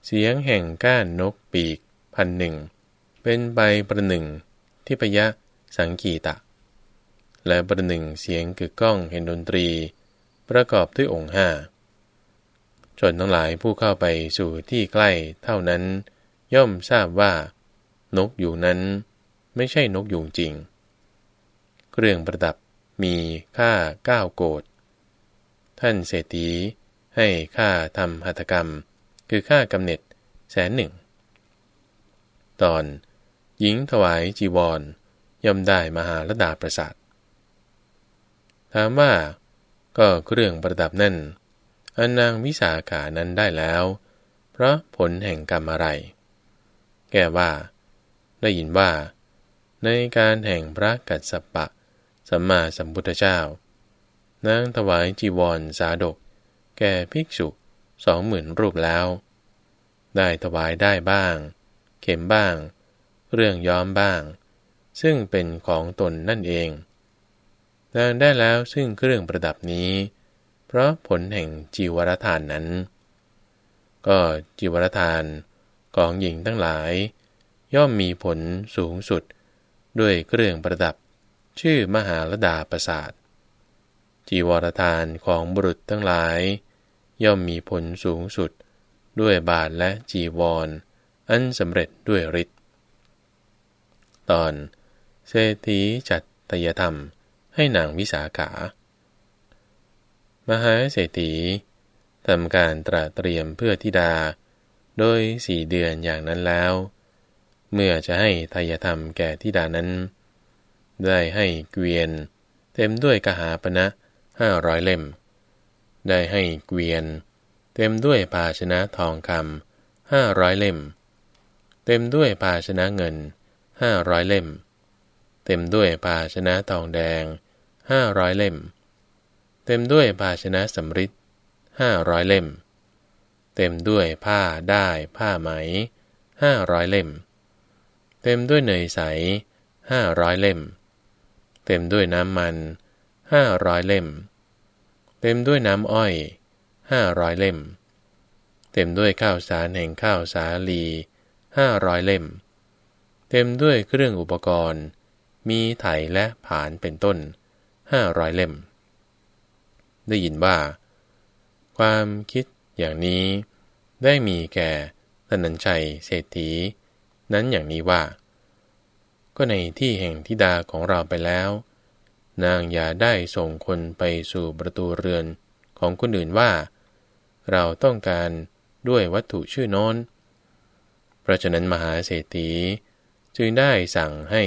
เสียงแห่งก้านนกปีกพันหนึ่ง เป็นใบประหนึ่งที่พยะสังกีตะ และประหนึ่งเสียงกึกก้องเห็นดนตรี ประกอบด้วยองค์ห้าจนทั้งหลายผู้เข้าไปสู่ที่ใกล้เท่านั้น ย่อมทราบว่า นกอยู่นั้นไม่ใช่นกยูงจริง เครื่องประดับมีค่าเก้าโกดท่านเศรษฐีให้ค่าทำหัตถกรรม คือค่ากำเนิดแสนหนึ่ง ตอน หญิงถวายจีวร ย่อมได้มหาลดาประสาทถามว่า ก็เครื่องประดับนั่น อนนางวิสาขานั้นได้แล้ว เพราะผลแห่งกรรมอะไร ก้ว่า ได้ยินว่า ในการแห่งพระกัสสปะ สัมมาสัมพุทธเจ้านางถวายจีวรสาดก แก่ภิกษุสองหมื่นรูปแล้ว ได้ถวายได้บ้าง เข็มบ้าง เรื่องย้อมบ้าง ซึ่งเป็นของตนนั่นเองนางได้แล้วซึ่งเครื่องประดับนี้ เพราะผลแห่งจีวรทานนั้น ก็จีวรทาน ของหญิงทั้งหลาย ย่อมมีผลสูงสุด ด้วยเครื่องประดับ ชื่อมหาลดาประสาทจีวรทานของบุรุษทั้งหลาย ย่อมมีผลสูงสุด ด้วยบาทและจีวรออันสำเร็จด้วยฤทธิ์ตอน เศรษฐีจัดตยธรรมให้นางวิสาขา มหาเศรษฐีทำการตระเตรียมเพื่อธิดา โดยสี่เดือนอย่างนั้นแล้ว เมื่อจะให้ทายธรรมแก่ธิดานั้น ได้ให้เกวียน เต็มด้วยกหาปณะห้าร้อยเล่ม ได้ให้เกวียน เต็มด้วยภาชนะทองคำห้าร้อยเล่ม เต็มด้วยภาชนะเงินห้าร้อยเล่ม เต็มด้วยภาชนะทองแดงห้าร้อยเล่ม เต็มด้วยภาชนะสำริดห้าร้อยเล่ม เต็มด้วยผ้าได้ผ้าไหมห้าร้อยเล่ม เต็มด้วยเนยใสห้าร้อยเล่ม เต็มด้วยน้ำมันห้าร้อยเล่ม เต็มด้วยน้ำอ้อยห้าร้อยเล่ม เต็มด้วยข้าวสารแห่งข้าวสาลีห้าร้อยเล่ม เต็มด้วยเครื่องอุปกรณ์ มีไถและผานเป็นต้นห้าร้อยเล่ม ได้ยินว่า ความคิด อย่างนี้ได้มีแก่ธนัญชัยเศรษฐี นั้นอย่างนี้ว่า ก็ในที่แห่งทิดาของเราไปแล้ว นางอย่าได้ส่งคนไปสู่ประตูเรือนของคนอื่นว่า เราต้องการด้วยวัตถุชื่อโน้น เพราะฉะนั้นมหาเศรษฐีจึงได้สั่งให้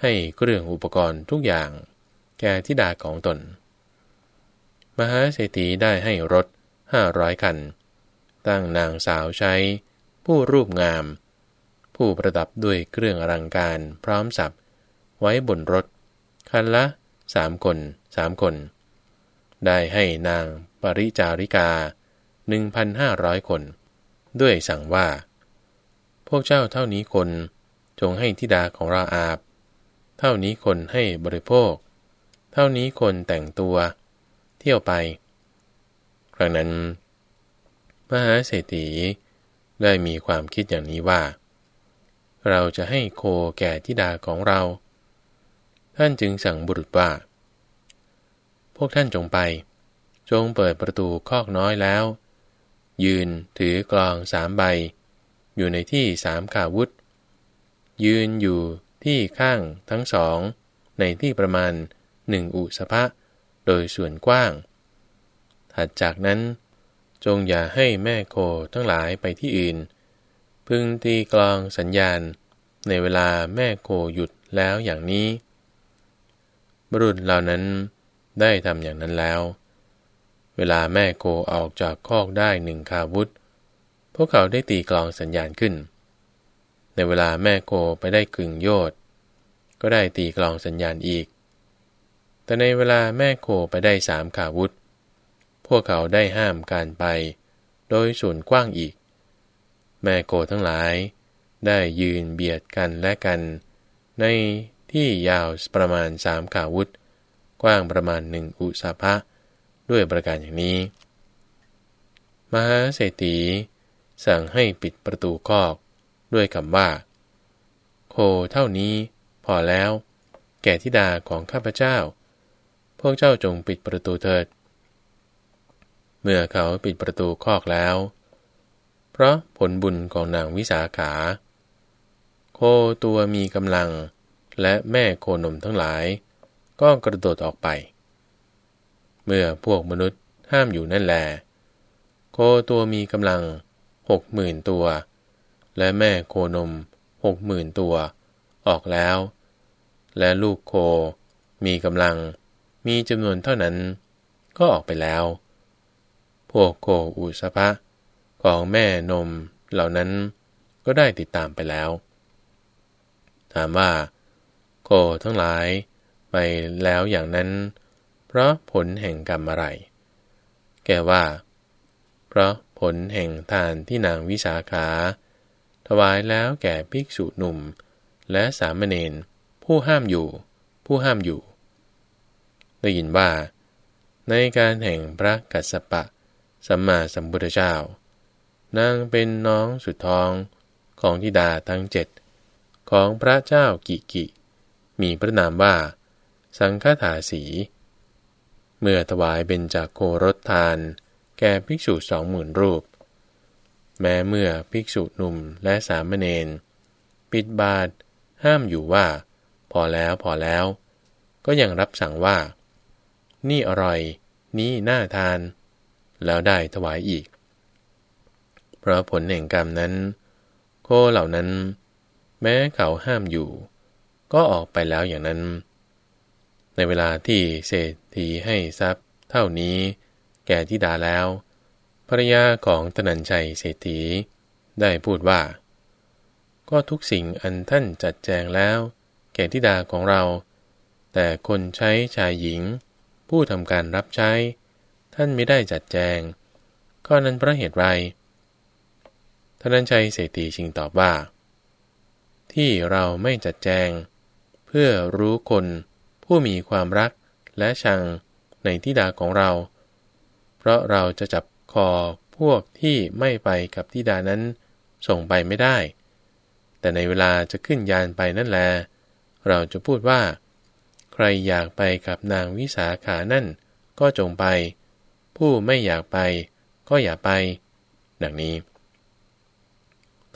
ให้เครื่องอุปกรณ์ทุกอย่าง แก่ทิดาของตน มหาเศรษฐีได้ให้รถ ห้าร้อยคัน ตั้งนางสาวใช้ ผู้รูปงาม ผู้ประดับด้วยเครื่องอลังการพร้อมสับ ไว้บนรถ คันละสามคนสามคน ได้ให้นางปริจาริกาหนึ่งพันห้าร้อยคน ด้วยสั่งว่า พวกเจ้าเท่านี้คนจงให้ทิดาของเราอาบ เท่านี้คนให้บริโภค เท่านี้คนแต่งตัว เที่ยวไป ครั้งนั้นมหาเศรษฐีได้มีความคิดอย่างนี้ว่า เราจะให้โคแก่ทิดาของเรา ท่านจึงสั่งบุรุษว่า พวกท่านจงไป จงเปิดประตูคอกน้อยแล้ว ยืนถือกลองสามใบ อยู่ในที่สามขาวุธ ยืนอยู่ที่ข้างทั้งสอง ในที่ประมาณหนึ่งอุสภะโดยส่วนกว้าง ถัดจากนั้น จงอย่าให้แม่โคทั้งหลายไปที่อื่น พึงตีกลองสัญญาณ ในเวลาแม่โคหยุดแล้วอย่างนี้ บุรุษเหล่านั้นได้ทำอย่างนั้นแล้ว เวลาแม่โคออกจากคอกได้หนึ่งคาวุธ พวกเขาได้ตีกลองสัญญาณขึ้น ในเวลาแม่โคไปได้กึ่งโยดก็ได้ตีกลองสัญญาณอีก แต่ในเวลาแม่โคไปได้สามขาวุธ พวกเขาได้ห้ามการไป โดยส่วนกว้างอีก แม่โคทั้งหลาย ได้ยืนเบียดกันและกัน ในที่ยาวประมาณสามขาวุธ กว้างประมาณหนึ่งอุสาภะด้วยประการอย่างนี้ มหาเศรษฐีสั่งให้ปิดประตูคอกด้วยคำว่า โคเท่านี้พอแล้ว แก่ทิดาของข้าพเจ้า พวกเจ้าจงปิดประตูเถิด เมื่อเขาปิดประตูคอกแล้ว เพราะผลบุญของนางวิสาขา โคตัวมีกำลัง และแม่โคนมทั้งหลาย ก็กระโดดออกไป เมื่อพวกมนุษย์ห้ามอยู่นั่นแล โคตัวมีกำลังหกหมื่นตัว และแม่โคนมหกหมื่นตัวออกแล้ว และลูกโคมีกำลังมีจำนวนเท่านั้นก็ออกไปแล้ว วกโคอุสภะของแม่นมเหล่านั้นก็ได้ติดตามไปแล้ว ถามว่า โคทั้งหลายไปแล้วอย่างนั้น เพราะผลแห่งกรรมอะไร แกว่า เพราะผลแห่งทานที่นางวิสาขา ถวายแล้วแก่ภิกษุหนุ่ม และสามเณรผู้ห้ามอยู่ ผู้ห้ามอยู่ ได้ยินว่า ในการแห่งพระกัสสปะ สัมมาสัมพุทธเจ้านางเป็นน้องสุดท้องของทิดาทั้งเจ็ดของพระเจ้ากิกิ มีพระนามว่า สังฆาถาสี เมื่อถวายเป็นจากโครถทาน แก่ภิกษุสองหมื่นรูป แม้เมื่อภิกษุหนุ่มและสามเณรปิดบาทห้ามอยู่ว่า พอแล้วพอแล้ว ก็ยังรับสั่งว่า นี่อร่อย นี่น่าทาน แล้วได้ถวายอีก เพราะผลแห่งกรรมนั้น โคเหล่านั้น แม้เขาห้ามอยู่ ก็ออกไปแล้วอย่างนั้น ในเวลาที่เศรษฐีให้ทรัพย์เท่านี้ แก่ทิดาแล้วภรยาของตนัญชัยเศรษฐีได้พูดว่า ก็ทุกสิ่งอันท่านจัดแจงแล้ว แก่ทิดาของเรา แต่คนใช้ชายหญิง ผู้ทำการรับใช้ ท่านไม่ได้จัดแจงก็นั้นเพราะเหตุไรทนัญชัยเศรษฐีชิงตอบว่า ที่เราไม่จัดแจง เพื่อรู้คนผู้มีความรักและชังในทิดาของเรา เพราะเราจะจับคอพวกที่ไม่ไปกับทิดานั้นส่งไปไม่ได้ แต่ในเวลาจะขึ้นยานไปนั่นแล เราจะพูดว่า ใครอยากไปกับนางวิสาขานั่นก็จงไป ผู้ไม่อยากไป ก็อย่าไป ดังนี้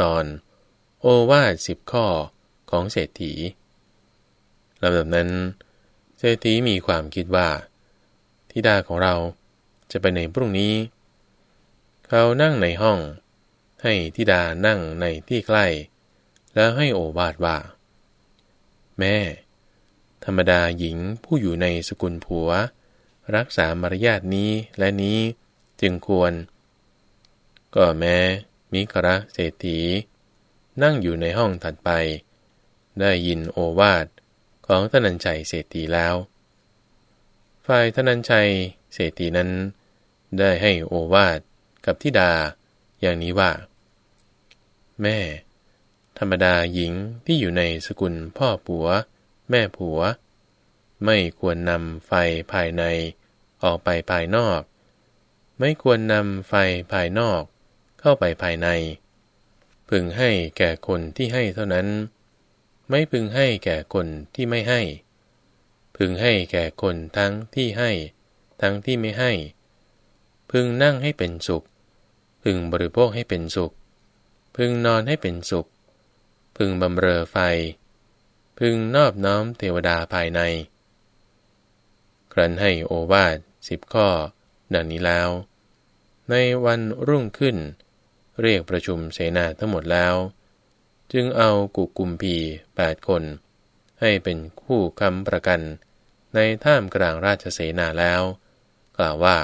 ตอน โอวาทสิบข้อของเศรษฐีลำดับนั้น เศรษฐีมีความคิดว่าทิดาของเราจะไปในพรุ่งนี้ เขานั่งในห้อง ให้ทิดานั่งในที่ใกล้ แล้วให้โอวาทว่า แม่ ธรรมดาหญิงผู้อยู่ในสกุลผัว รักษามารยาทนี้และนี้จึงควร ก็แม้มิคระเศรษฐี นั่งอยู่ในห้องถัดไป ได้ยินโอวาทของธนัญชัยเศรษฐีแล้ว ฝ่ายธนัญชัยเศรษฐีนั้น ได้ให้โอวาทกับทิดาอย่างนี้ว่า แม่ ธรรมดาหญิงที่อยู่ในสกุลพ่อผัว แม่ผัว ไม่ควรนำไฟภายใน ออกไปภายนอก ไม่ควรนำไฟภายนอกเข้าไปภายใน พึงให้แก่คนที่ให้เท่านั้น ไม่พึงให้แก่คนที่ไม่ให้ พึงให้แก่คนทั้งที่ให้ ทั้งที่ไม่ให้ พึงนั่งให้เป็นสุข พึงบริโภคให้เป็นสุข พึงนอนให้เป็นสุข พึงบำเรอไฟ พึงนอบน้อมเทวดาภายในครั้นให้โอวาท สิบข้อ ดังนี้แล้ว ในวันรุ่งขึ้น เรียกประชุมเสนาทั้งหมดแล้ว จึงเอากุกุมพีแปดคน ให้เป็นคู่คำประกัน ในท่ามกลางราชเสนาแล้ว กล่าวว่า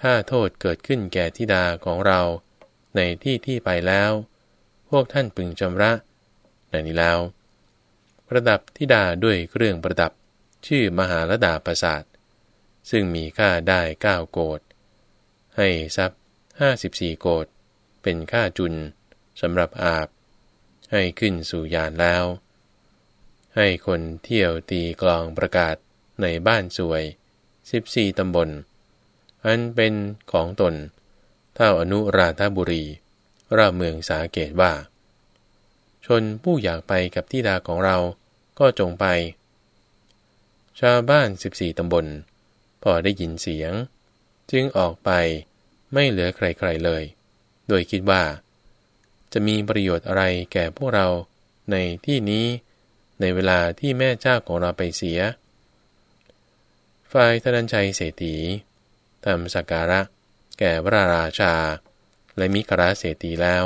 ถ้าโทษเกิดขึ้นแก่ทิดาของเราในที่ที่ไปแล้ว พวกท่านพึงจำระในนี้แล้ว ประดับทิดาด้วยเครื่องประดับชื่อมหาลดาประสาท ซึ่งมีค่าได้เก้าโกดให้ทรัพย์ห้าสิบสี่โกดเป็นค่าจุนสำหรับอาบ ให้ขึ้นสู่ยานแล้ว ให้คนเที่ยวตีกลองประกาศในบ้านสวยสิบสี่ตำบล อันเป็นของตน เท่าอนุราธบุรีราเมืองสาเกตว่า ชนผู้อยากไปกับที่ดาของเราก็จงไป ชาวบ้านสิบสี่ตำบล พอได้ยินเสียง จึงออกไปไม่เหลือใครๆเลย โดยคิดว่า จะมีประโยชน์อะไรแก่พวกเราในที่นี้ ในเวลาที่แม่เจ้าของเราไปเสีย ฝ่ายธนัญชัยเศรษฐีทำสักการะ แก่พระราชา และมิคราเศรษฐีแล้ว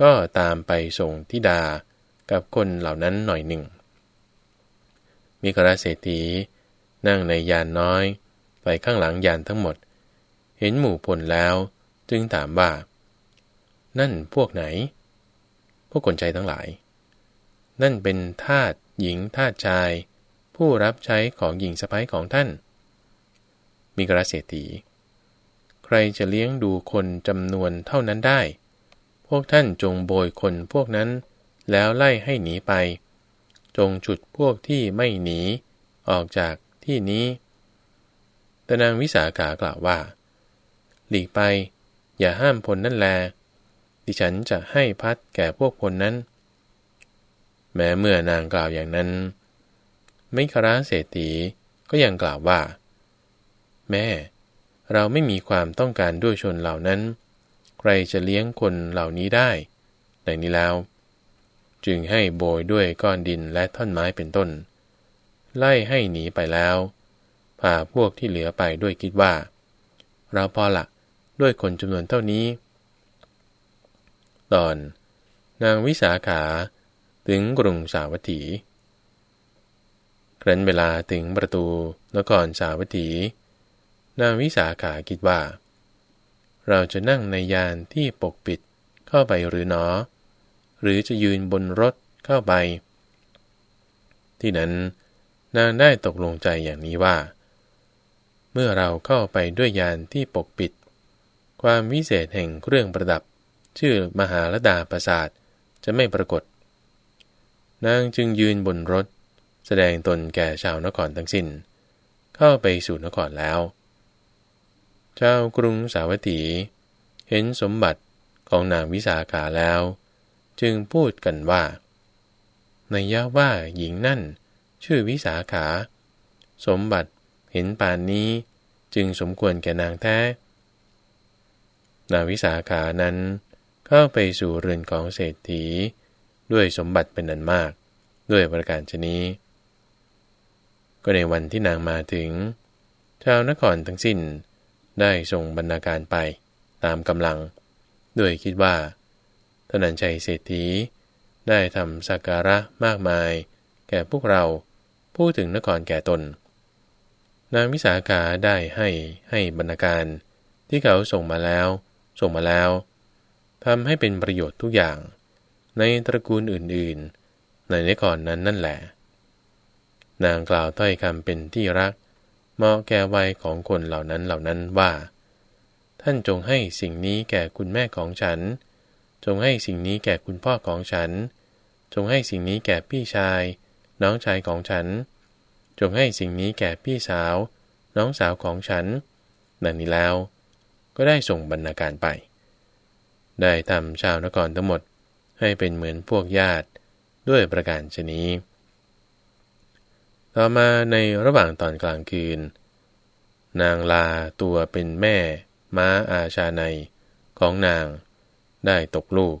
ก็ตามไปส่งทิดากับคนเหล่านั้นหน่อยหนึ่งมิคราเศรษฐี นั่งในยานน้อย ไปข้างหลังยานทั้งหมด เห็นหมู่พลแล้ว จึงถามว่า นั่นพวกไหน พวกคนใจทั้งหลาย นั่นเป็นทาตหญิงทาตชาย ผู้รับใช้ของหญิงสะพ้ยของท่าน มีกระเศรษฐีใครจะเลี้ยงดูคนจำนวนเท่านั้นได้ พวกท่านจงโบยคนพวกนั้น แล้วไล่ให้หนีไป จงจุดพวกที่ไม่หนี ออกจาก ที่นี้ แต่นางวิสาขากล่าวว่า หลีกไป อย่าห้ามพลนั่นแล ดิฉันจะให้พัดแก่พวกพลนั้น แม้เมื่อนางกล่าวอย่างนั้น ไม่คราเศรษฐีก็ยังกล่าวว่า แม่ เราไม่มีความต้องการด้วยชนเหล่านั้น ใครจะเลี้ยงคนเหล่านี้ได้ในนี้แล้ว จึงให้โบยด้วยก้อนดินและท่อนไม้เป็นต้น ไล่ให้หนีไปแล้วพาพวกที่เหลือไปด้วยคิดว่า เราพอละด้วยคนจำนวนเท่านี้ ตอน นางวิสาขา ถึงกรุงสาวัตถี ครั้นเวลาถึงประตูนครสาวัตถี นางวิสาขาคิดว่า เราจะนั่งในยานที่ปกปิดเข้าไปหรือหนอ หรือจะยืนบนรถเข้าไป ที่นั้น นางได้ตกลงใจอย่างนี้ว่า เมื่อเราเข้าไปด้วยยานที่ปกปิด ความวิเศษแห่งเครื่องประดับ ชื่อมหาลดาประสาทจะไม่ปรากฏ นางจึงยืนบนรถ แสดงตนแก่ชาวนครทั้งสิน้น เข้าไปสู่นครแล้ว เจ้ากรุงสาวัตถี เห็นสมบัติของนางวิสาขาแล้ว จึงพูดกันว่าในย่าว่าหญิงนั่น ชื่อวิสาขา สมบัติเห็นป่านนี้จึงสมควรแก่นางแท้ นางวิสาขานั้นเข้าไปสู่เรือนของเศรษฐี ด้วยสมบัติเป็นอันมาก ด้วยประการชนี้ ก็ในวันที่นางมาถึง ชาวนครทั้งสิ้นได้ส่งบรรณาการไปตามกำลัง ด้วยคิดว่าทนันชัยเศรษฐีได้ทำสักการะมากมาย แก่พวกเรา พูดถึงนครแก่ตน นางวิสาขาได้ให้ให้บรรณาการที่เขาส่งมาแล้ว ส่งมาแล้วทำให้เป็นประโยชน์ทุกอย่าง ในตระกูลอื่นๆ ในนครนั้นนั่นแหละ นางกล่าวถ้อยคำเป็นที่รักเหมาะแก่วัยของคนเหล่านั้นเหล่านั้นว่า ท่านจงให้สิ่งนี้แก่คุณแม่ของฉัน จงให้สิ่งนี้แก่คุณพ่อของฉัน จงให้สิ่งนี้แก่พี่ชาย น้องชายของฉัน จงให้สิ่งนี้แก่พี่สาว น้องสาวของฉัน ดังนี้แล้ว ก็ได้ส่งบรรณาการไป ได้ทำชาวนครทั้งหมดให้เป็นเหมือนพวกญาติด้วยประการชนี้ ต่อมาในระหว่างตอนกลางคืน นางลาตัวเป็นแม่ ม้าอาชาในของนางได้ตกลูก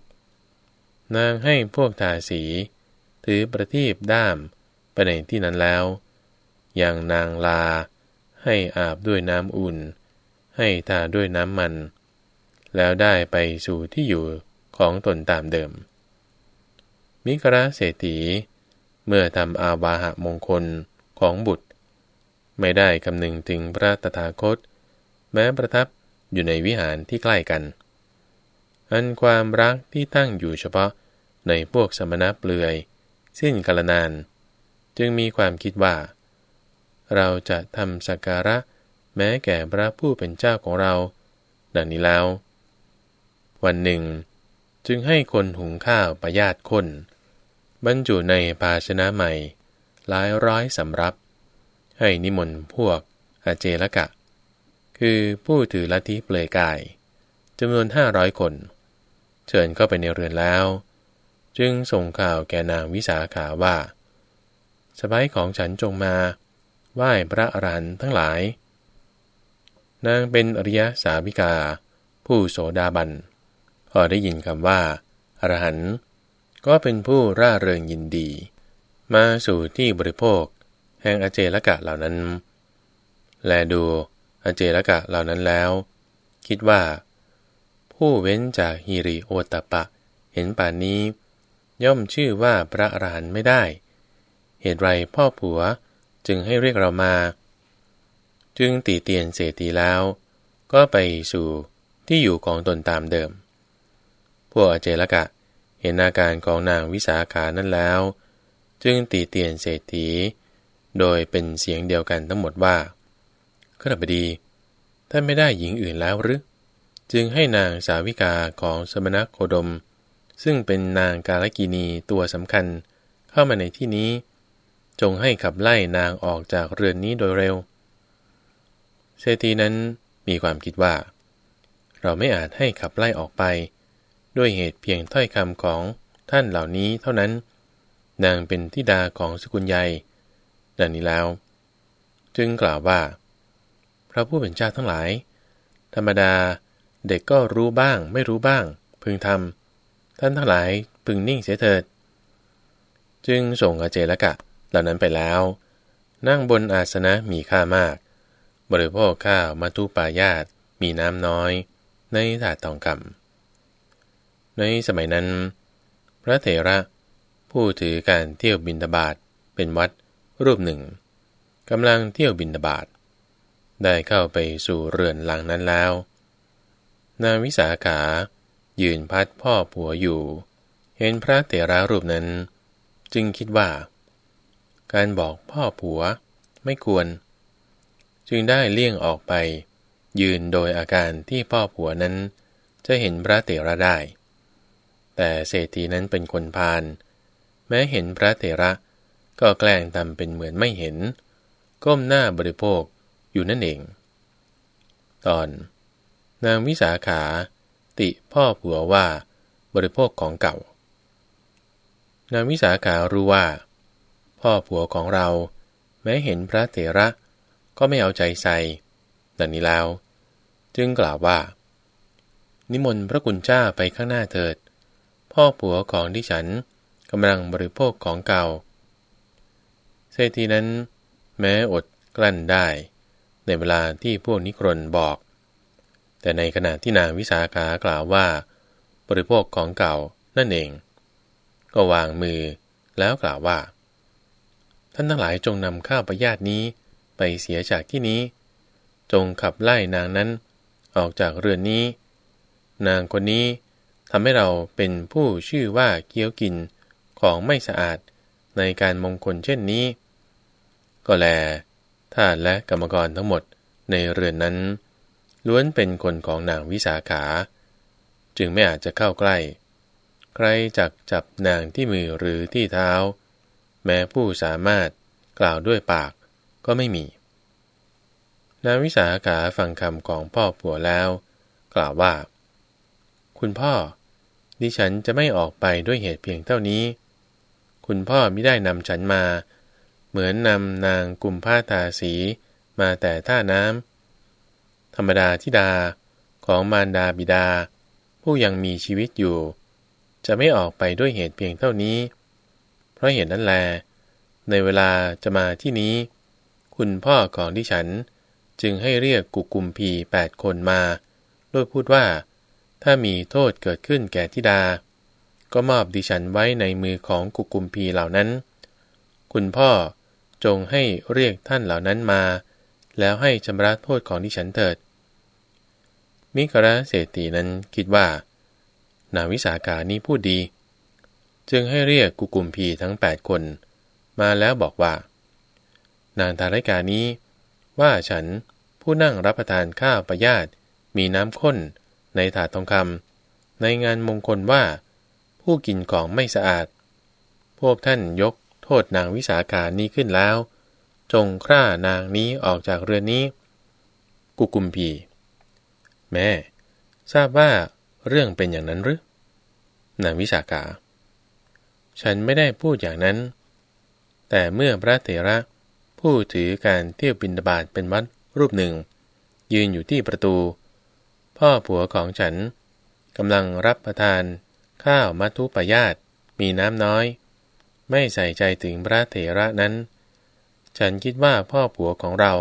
นางให้พวกทาสี ถือประทีปด้ามไปในที่นั้นแล้ว อย่างนางลา ให้อาบด้วยน้ำอุ่น ให้ทาด้วยน้ำมัน แล้วได้ไปสู่ที่อยู่ของตนตามเดิม มิกราเศรษฐี เมื่อทำอาวาหะมงคลของบุตร ไม่ได้คำนึงถึงพระตถาคต แม้ประทับอยู่ในวิหารที่ใกล้กัน อันความรักที่ตั้งอยู่เฉพาะในพวกสมณะเปลือย สิ้นกาลนาน จึงมีความคิดว่า เราจะทำสักการะแม้แก่พระผู้เป็นเจ้าของเรา ดังนี้แล้ว วันหนึ่ง จึงให้คนหุงข้าวประยาตคน บรรจุในภาชนะใหม่ หลายร้อยสำรับ ให้นิมนต์พวกอาเจละกะ คือผู้ถือลัทธิเปลยกายจำนวนห้าร้อยคน เชิญเข้าไปในเรือนแล้ว จึงส่งข่าวแก่นางวิสาขาว่าสบายของฉันจงมา ไหว้พระอรหันต์ทั้งหลาย นางเป็นอริยสาวิกา ผู้โสดาบัน พอได้ยินคำว่า อรหันต์ก็เป็นผู้ร่าเริงยินดี มาสู่ที่บริโภค แห่งอเจลกะเหล่านั้น แลดูอเจลกะเหล่านั้นแล้ว คิดว่า ผู้เว้นจากฮิริโอตปะ เห็นป่านนี้ ย่อมชื่อว่าพระอรหันต์ไม่ได้ เหตุไรพ่อผัวจึงให้เรียกเรามา จึงตีเตียนเศรษฐีแล้ว ก็ไปสู่ที่อยู่ของตนตามเดิม พวกอเจลกะเห็นอาการของนางวิสาขานั้นแล้ว จึงตีเตียนเศรษฐี โดยเป็นเสียงเดียวกันทั้งหมดว่าข้าพดีท่านไม่ได้หญิงอื่นแล้วหรือ จึงให้นางสาวิกาของสมณโคดม ซึ่งเป็นนางกาลกินีตัวสำคัญเข้ามาในที่นี้ จงให้ขับไล่นางออกจากเรือนนี้โดยเร็ว เศรษฐีนั้นมีความคิดว่า เราไม่อาจให้ขับไล่ออกไป ด้วยเหตุเพียงถ้อยคำของท่านเหล่านี้เท่านั้น นางเป็นทิดาของสกุลใหญ่ดังนี้แล้ว จึงกล่าวว่า พระผู้เป็นเจ้าทั้งหลาย ธรรมดาเด็กก็รู้บ้างไม่รู้บ้าง พึงทำ ท่านทั้งหลายพึงนิ่งเสียเถิด จึงส่งอาเจละกะเหล่านั้นไปแล้ว นั่งบนอาสนะมีค่ามาก บริโภคข้าวมัทุปายาตมีน้ำน้อย ในถาดทองคำในสมัยนั้น พระเถระ ผู้ถือการเที่ยวบินตบาทเป็นวัดรูปหนึ่งกำลังเที่ยวบินตบาทได้เข้าไปสู่เรือนหลังนั้นแล้ว นางวิสาขา ยืนพัดพ่อผัวอยู่ เห็นพระเถระรูปนั้น จึงคิดว่า การบอกพ่อผัวไม่ควร จึงได้เลี่ยงออกไป ยืนโดยอาการที่พ่อผัวนั้น จะเห็นพระเถระได้ แต่เศรษฐีนั้นเป็นคนพาลแม้เห็นพระเถระก็แกล้งทำเป็นเหมือนไม่เห็น ก้มหน้าบริโภคอยู่นั่นเอง ตอน นางวิสาขา ติพ่อผัวว่า บริโภคของเก่า นางวิสาขารู้ว่า พ่อผัวของเรา แม้เห็นพระเถระก็ไม่เอาใจใส่ดังนี้แล้ว จึงกล่าวว่า นิมนต์พระกุณเจ้าไปข้างหน้าเถิด พ่อผัวของที่ฉันกำลังบริโภคของเก่า เศรษฐีนั้น แม้อดกลั้นได้ ในเวลาที่พวกนิครนบอก แต่ในขณะที่นางวิสาขากล่าวว่า บริโภคของเก่านั่นเอง ก็วางมือแล้วกล่าวว่า ท่านทั้งหลายจงนำข้าวประยาตนี้ไปเสียจากที่นี้ จงขับไล่นางนั้นออกจากเรือนนี้ นางคนนี้ทำให้เราเป็นผู้ชื่อว่าเกี้ยวกินของไม่สะอาดในการมงคลเช่นนี้ ก็แลท่านและกรรมกรทั้งหมดในเรือนนั้น ล้วนเป็นคนของนางวิสาขา จึงไม่อาจจะเข้าใกล้ ใครจักจับนางที่มือหรือที่เท้า แม้ผู้สามารถกล่าวด้วยปากก็ไม่มี นางวิสาขาฟังคำของพ่อผัวแล้ว กล่าวว่า คุณพ่อ ดิฉันจะไม่ออกไปด้วยเหตุเพียงเท่านี้ คุณพ่อไม่ได้นำฉันมา เหมือนนำนางกุมผ้าทาสีมาแต่ท่าน้ำ ธรรมดาทิดาของมารดาบิดา ผู้ยังมีชีวิตอยู่ จะไม่ออกไปด้วยเหตุเพียงเท่านี้ เพราะเหตุนั้นแล ในเวลาจะมาที่นี้ คุณพ่อของดิฉันจึงให้เรียกกุกุมพีแปดคนมา โดยพูดว่า ถ้ามีโทษเกิดขึ้นแก่ทิดา ก็มอบดิฉันไว้ในมือของกุกุมพีเหล่านั้น คุณพ่อจงให้เรียกท่านเหล่านั้นมา แล้วให้ชำระโทษของดิฉันเถิด มิกระเศรษฐีนั้นคิดว่า นาวิสาขานี้พูดดี จึงให้เรียกกุกุมพีทั้งแปดคน มาแล้วบอกว่า นางทาริกานี้ ว่าฉันผู้นั่งรับประทานข้าวประยาตมีน้ำข้นในถาดทองคำในงานมงคลว่า ผู้กินของไม่สะอาด พวกท่านยกโทษนางวิสาขานี้ขึ้นแล้ว จงคร่านางนี้ออกจากเรือนนี้ กุกุมพี แม่ ทราบว่าเรื่องเป็นอย่างนั้นหรือนางวิสาขาฉันไม่ได้พูดอย่างนั้น แต่เมื่อพระเถระ ผู้ถือการเที่ยวบินบาตเป็นวัดรูปหนึ่ง ยืนอยู่ที่ประตู พ่อผัวของฉันกำลังรับประทาน ข้าวมัทุปยาตมีน้ำน้อย ไม่ใส่ใจถึงพระเถระนั้น ฉันคิดว่าพ่อผัวของเรา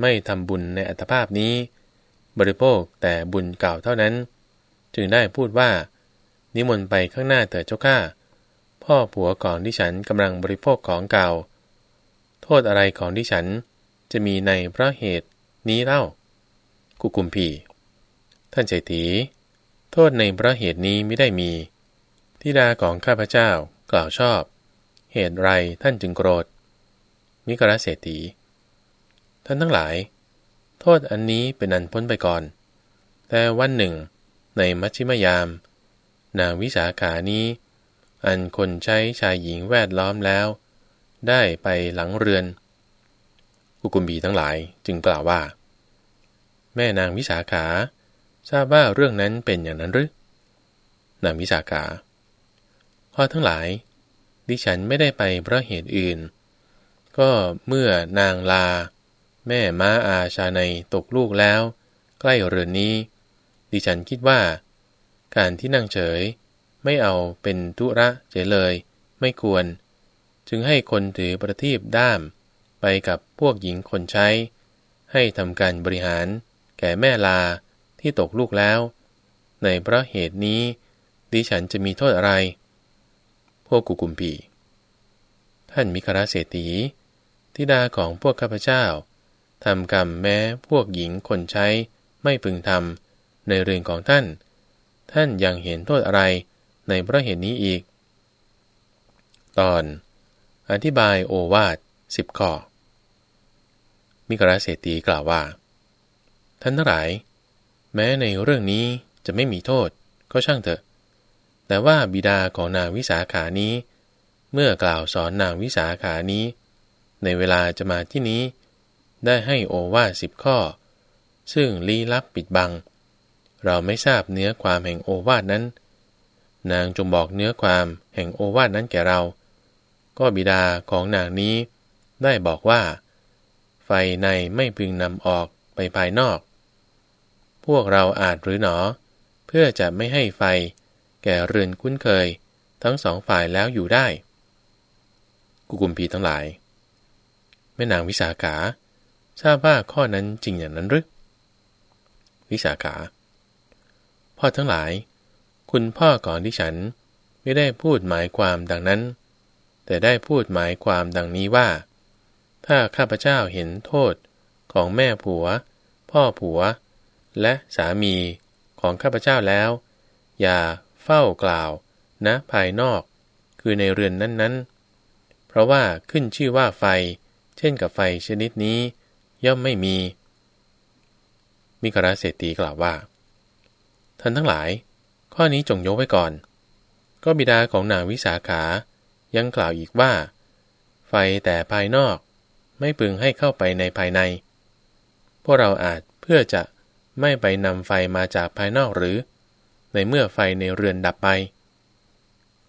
ไม่ทำบุญในอัตภาพนี้ บริโภคแต่บุญเก่าเท่านั้น จึงได้พูดว่า นิมนต์ไปข้างหน้าเถิดเจ้าข้าพ่อผัวของที่ฉันกำลังบริโภคของเก่า โทษอะไรของที่ฉันจะมีในเพราะเหตุนี้เล่า กุกุมพีท่านเจตีโทษในเพราะเหตุนี้ไม่ได้มีทิดาของข้าพเจ้ากล่าวชอบ เหตุไรท่านจึงโกรธมิกราเศรษฐีท่านทั้งหลาย โทษอันนี้เป็นอันพ้นไปก่อน แต่วันหนึ่ง ในมัชชิมยาม นางวิสาขานี้ อันคนใช้ชายหญิงแวดล้อมแล้ว ได้ไปหลังเรือนกุกุมบีทั้งหลายจึงกล่าวว่า แม่นางวิสาขา ทราบว่าเรื่องนั้นเป็นอย่างนั้นหรือนางวิสาขาพ่อทั้งหลาย ดิฉันไม่ได้ไปเพราะเหตุอื่น ก็เมื่อนางลา แม่ม้าอาชาในตกลูกแล้ว ใกล้เรือนนี้ ดิฉันคิดว่า การที่นั่งเฉย ไม่เอาเป็นทุระเฉยเลย ไม่ควร จึงให้คนถือประทีปด้าม ไปกับพวกหญิงคนใช้ ให้ทำการบริหาร แก่แม่ลาที่ตกลูกแล้ว ในเพราะเหตุนี้ ดิฉันจะมีโทษอะไร พวกกุกุมปีท่านมิคราเศรษฐีทิดาของพวกข้าพเจ้า ทำกรรมแม้พวกหญิงคนใช้ไม่พึงทำในเรื่องของท่าน ท่านยังเห็นโทษอะไรในเพราะเหตุนี้อีก ตอน อธิบายโอวาทสิบข้อ มิกราเศรษฐีกล่าวว่า ท่านทั้งหลาย แม้ในเรื่องนี้จะไม่มีโทษก็ช่างเถอะ แต่ว่าบิดาของนางวิสาขานี้ เมื่อกล่าวสอนนางวิสาขานี้ ในเวลาจะมาที่นี้ ได้ให้โอวาสิบข้อ ซึ่งลี้ลับปิดบัง เราไม่ทราบเนื้อความแห่งโอวาทนั้น นางจงบอกเนื้อความแห่งโอวาทนั้นแก่เรา ก็บิดาของนางนี้ได้บอกว่า ไฟในไม่พึงนำออกไปภายนอก พวกเราอาจหรือหนอ เพื่อจะไม่ให้ไฟ แก่เรือนคุ้นเคย ทั้งสองฝ่ายแล้วอยู่ได้ กุกุมพีทั้งหลาย แม่นางวิสาขา ทราบว่าข้อนั้นจริงอย่างนั้นหรือวิสาขา พ่อทั้งหลาย คุณพ่อก่อนที่ฉันไม่ได้พูดหมายความดังนั้น แต่ได้พูดหมายความดังนี้ว่า ถ้าข้าพเจ้าเห็นโทษของแม่ผัว พ่อผัว และสามีของข้าพเจ้าแล้ว อย่าเฝ้ากล่าวนะภายนอก คือในเรือนนั้นๆ เพราะว่าขึ้นชื่อว่าไฟ เช่นกับไฟชนิดนี้ ย่อมไม่มี มิคราเศรษฐีกล่าวว่า ท่านทั้งหลาย ข้อนี้จงยกไว้ก่อน ก็บิดาของนางวิสาขา ยังกล่าวอีกว่า ไฟแต่ภายนอก ไม่พึงให้เข้าไปในภายใน พวกเราอาจเพื่อจะไม่ไปนำไฟมาจากภายนอกหรือ ในเมื่อไฟในเรือนดับไป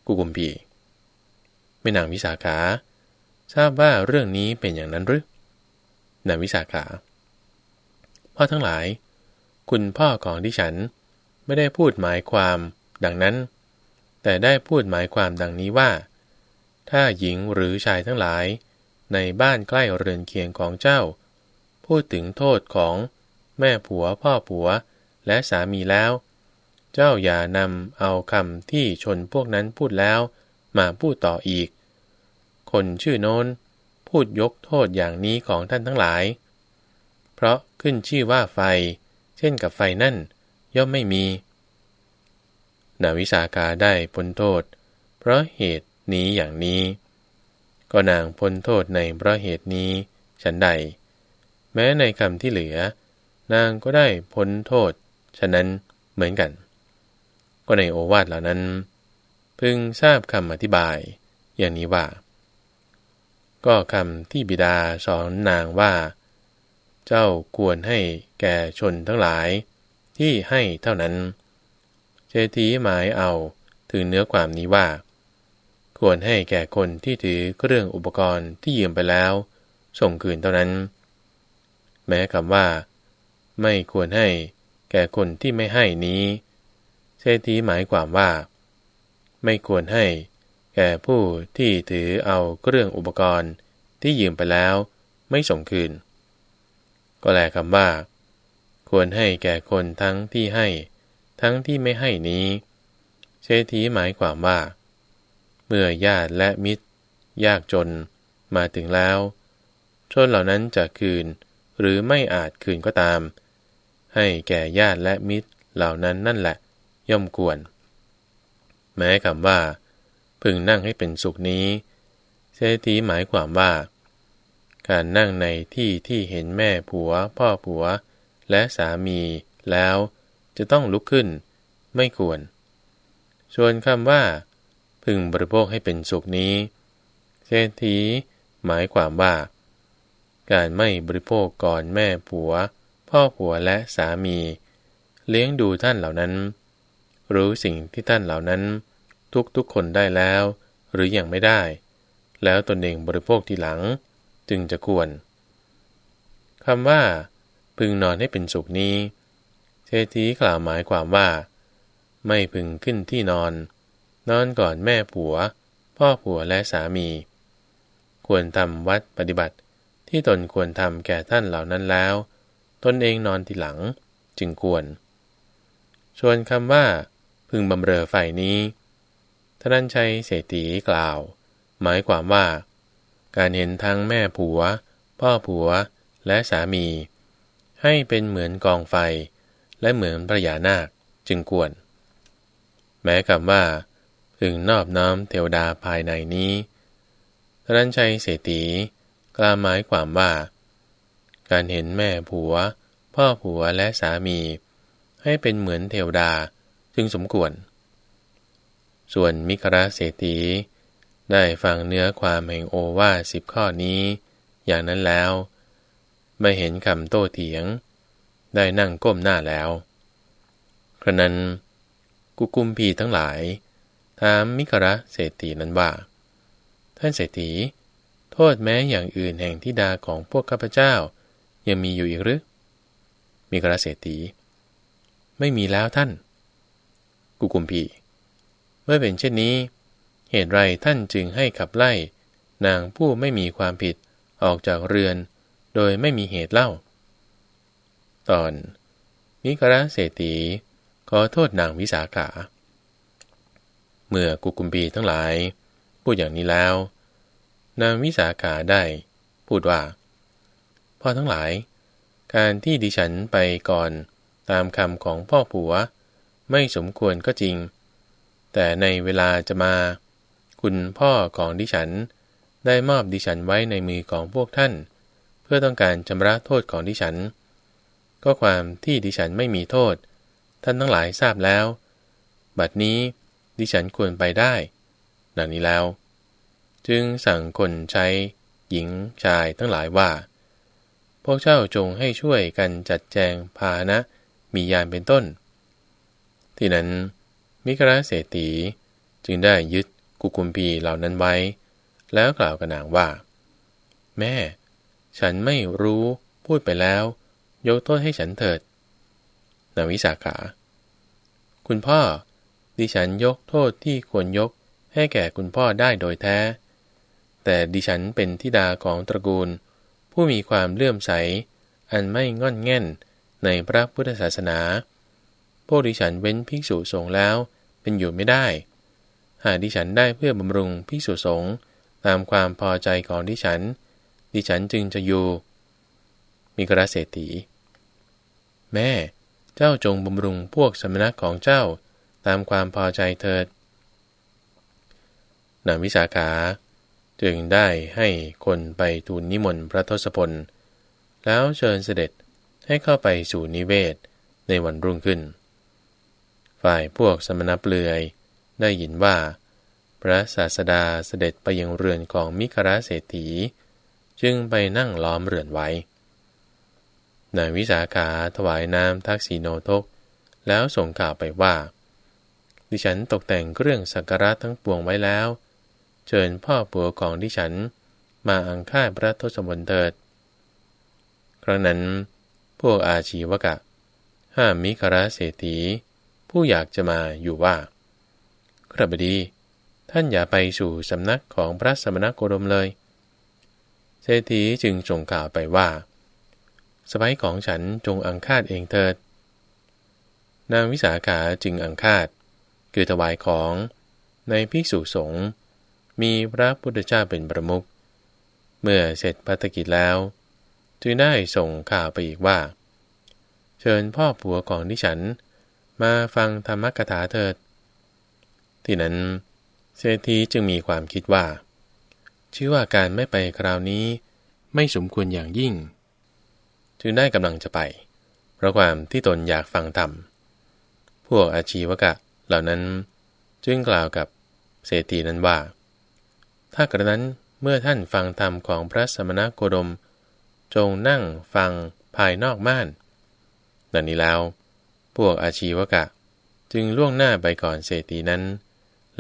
กุกุมพีไม่นางวิสาขา ทราบว่าเรื่องนี้เป็นอย่างนั้นหรือ นางวิสาขา พ่อทั้งหลาย คุณพ่อของดิฉันไม่ได้พูดหมายความดังนั้น แต่ได้พูดหมายความดังนี้ว่า ถ้าหญิงหรือชายทั้งหลาย ในบ้านใกล้เรือนเคียงของเจ้า พูดถึงโทษของแม่ผัวพ่อผัวและสามีแล้ว เจ้าอย่านำเอาคำที่ชนพวกนั้นพูดแล้ว มาพูดต่ออีก คนชื่อโน้น พูดยกโทษอย่างนี้ของท่านทั้งหลาย เพราะขึ้นชื่อว่าไฟ เช่นกับไฟนั่น ย่อมไม่มี นาวิสาขาได้พ้นโทษ เพราะเหตุนี้อย่างนี้ ก็นางพ้นโทษในเพราะเหตุนี้ฉันใด แม้ในคำที่เหลือ นางก็ได้พ้นโทษ ฉะนั้นเหมือนกัน ก็ในโอวาทเหล่านั้น พึงทราบคำอธิบาย อย่างนี้ว่า ก็คำที่บิดาสอนนางว่า เจ้าควรให้แก่ชนทั้งหลายที่ให้เท่านั้นเจตีหมายเอาถึงเนื้อความนี้ว่า ควรให้แก่คนที่ถือเครื่องอุปกรณ์ที่ยืมไปแล้ว ส่งคืนเท่านั้น แม้คำว่า ไม่ควรให้แก่คนที่ไม่ให้นี้เศรษฐีหมายความว่า ไม่ควรให้ แก่ผู้ที่ถือเอาเครื่องอุปกรณ์ที่ยืมไปแล้วไม่ส่งคืน ก็แลคำว่า ควรให้แก่คนทั้งที่ให้ ทั้งที่ไม่ให้นี้เชทีหมายความว่า เมื่อญาติและมิตร ยากจนมาถึงแล้ว ชนเหล่านั้นจะคืนหรือไม่อาจคืนก็ตาม ให้แก่ญาติและมิตรเหล่านั้นนั่นแหละ ย่อมควร แม้คำว่า พึงนั่งให้เป็นสุขนี้ เศรษฐีหมายความว่า การนั่งในที่ที่เห็นแม่ผัว พ่อผัว และสามีแล้วจะต้องลุกขึ้น ไม่ควร ส่วนคำว่า พึงบริโภคให้เป็นสุขนี้ เศรษฐีหมายความว่า การไม่บริโภคก่อนแม่ผัว พ่อผัวและสามี เลี้ยงดูท่านเหล่านั้น รู้สิ่งที่ท่านเหล่านั้น ทุกทุกคนได้แล้ว หรืออยังไม่ได้ แล้วตนเองบริโภคทีหลัง จึงจะควรคำว่า พึงนอนให้เป็นสุขนี้เศรษฐีกล่าวหมายความว่า ไม่พึงขึ้นที่นอน นอนก่อนแม่ผัว พ่อผัวและสามี ควรทำวัดปฏิบัติที่ตนควรทำแก่ท่านเหล่านั้นแล้ว ตนเองนอนทีหลังจึงควร ส่วนคำว่า พึงบำเรอฝ่ายนี้ ทนันชัยเศรษฐีกล่าว หมายความว่า การเห็นทั้งแม่ผัว พ่อผัวและสามี ให้เป็นเหมือนกองไฟ และเหมือนพระยานาคจึงควร แม้คำว่าพึงนอบน้อมเทวดาภายในนี้ทนั้นชัยเศรษฐีกล่าวหมายความว่า การเห็นแม่ผัว พ่อผัวและสามี ให้เป็นเหมือนเทวดาจึงสมควร ส่วนมิคราเศรษฐีได้ฟังเนื้อความแห่งโอวาสิบข้อนี้ อย่างนั้นแล้ว ไม่เห็นคำโต้เถียง ได้นั่งก้มหน้าแล้ว ครนั้น กุกุมพีทั้งหลาย ถามมิคระเศรษฐีนั้นว่า ท่านเศรษฐี โทษแม้อย่างอื่นแห่งทิดาของพวกข้าพเจ้า ยังมีอยู่อีกหรือ มิคระเศรษฐี ไม่มีแล้วท่าน กุกุมพี เมื่อเป็นเช่นนี้ เหตุไรท่านจึงให้ขับไล่ นางผู้ไม่มีความผิดออกจากเรือน โดยไม่มีเหตุเล่า ตอนมิกระเศรษฐีขอโทษนางวิสาขา เมื่อกุกุมพีทั้งหลาย พูดอย่างนี้แล้ว นางวิสาขาได้ พูดว่า พ่อทั้งหลาย การที่ดิฉันไปก่อนตามคำของพ่อผัว ไม่สมควรก็จริง แต่ในเวลาจะมา คุณพ่อของดิฉัน ได้มอบดิฉันไว้ในมือของพวกท่าน เพื่อต้องการชำระโทษของดิฉัน ก็ความที่ดิฉันไม่มีโทษ ท่านทั้งหลายทราบแล้ว บัดนี้ดิฉันควรไปได้ ดังนี้แล้ว จึงสั่งคนใช้ หญิงชายทั้งหลายว่า พวกเจ้าจงให้ช่วยกันจัดแจงพานะมียานเป็นต้น ที่นั้น มิกราเศรษฐีจึงได้ยึดกุกุมพีเหล่านั้นไว้ แล้วกล่าวกับนางว่า แม่ ฉันไม่รู้พูดไปแล้ว ยกโทษให้ฉันเถิดนางวิสาขา คุณพ่อ ดิฉันยกโทษที่ควรยกให้แก่คุณพ่อได้โดยแท้ แต่ดิฉันเป็นธิดาของตระกูล ผู้มีความเลื่อมใส อันไม่ง่อนแง่นในพระพุทธศาสนา พวกดิฉันเว้นภิกษุสงฆ์แล้ว เป็นอยู่ไม่ได้ หากดิฉันได้เพื่อบำรุงภิกษุสงฆ์ตามความพอใจของดิฉัน ดิฉันจึงจะอยู่ มีกระเศรษฐี แม่ เจ้าจงบำรุงพวกสมณะของเจ้าตามความพอใจเถิดนางวิสาขา จึงได้ให้คนไปทูลนิมนต์พระทศพล แล้วเชิญเสด็จให้เข้าไปสู่นิเวศในวันรุ่งขึ้น ฝ่ายพวกสมณเปลือย ได้ยินว่า พระศาสดาเสด็จไปยังเรือนของมิคราเศรษฐี จึงไปนั่งล้อมเรือนไว้นายวิสาขาถวายน้ำทักษีโนทก แล้วส่งข่าวไปว่า ดิฉันตกแต่งเครื่องสักการะทั้งปวงไว้แล้ว เชิญพ่อผัวของดิฉันมาอังค่าพระทศมนเถิด ครั้งนั้น พวกอาชีวกะ ห้ามมิคราเศรษฐี ผู้อยากจะมาอยู่ว่าครบดี ท่านอย่าไปสู่สำนักของพระสมณโคดมเลย เศรษฐีจึงส่งข่าวไปว่าสบายของฉันจงอังคาดเองเถิด นางวิสาขาจึงอังคาด คือถวายของในภิกษุสงฆ์มีพระพุทธเจ้าเป็นประมุขเมื่อเสร็จพัฒกิจแล้ว จึงได้ส่งข่าวไปอีกว่า เชิญพ่อผัวของดิฉัน มาฟังธรรมกถาเถิด ที่นั้น เศรษฐีจึงมีความคิดว่า ชื่อว่าการไม่ไปคราวนี้ ไม่สมควรอย่างยิ่ง จึงได้กำลังจะไป เพราะความที่ตนอยากฟังธรรม พวกอาชีวกะเหล่านั้นจึงกล่าวกับเศรษฐีนั้นว่า ถ้ากระนั้นเมื่อท่านฟังธรรมของพระสมณโคดม จงนั่งฟังภายนอกม่านดังนี้แล้ว พวกอาชีวกะ จึงล่วงหน้าไปก่อนเศรษฐีนั้น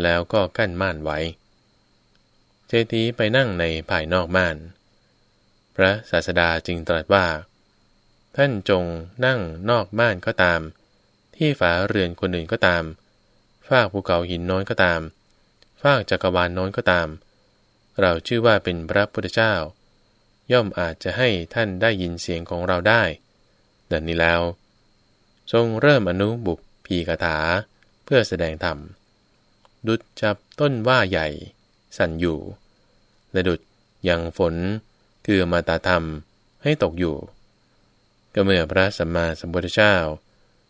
แล้วก็กั้นม่านไว้ เศรษฐีไปนั่งในภายนอกม่าน พระศาสดาจึงตรัสว่า ท่านจงนั่งนอกม่านก็ตาม ที่ฝาเรือนคนอื่นก็ตาม ฟากภูเขาหินน้อยก็ตาม ฟากจักรวาลน้อยก็ตาม เราชื่อว่าเป็นพระพุทธเจ้า ย่อมอาจจะให้ท่านได้ยินเสียงของเราได้ดังนี้แล้ว ทรงเริ่มอนุบุพพีคาถาเพื่อแสดงธรรม ดุดจับต้นว่าใหญ่ สั่นอยู่ และดุดยังฝนคือมาตาธรรมให้ตกอยู่ ก็เมื่อพระสัมมาสัมพุทธเจ้า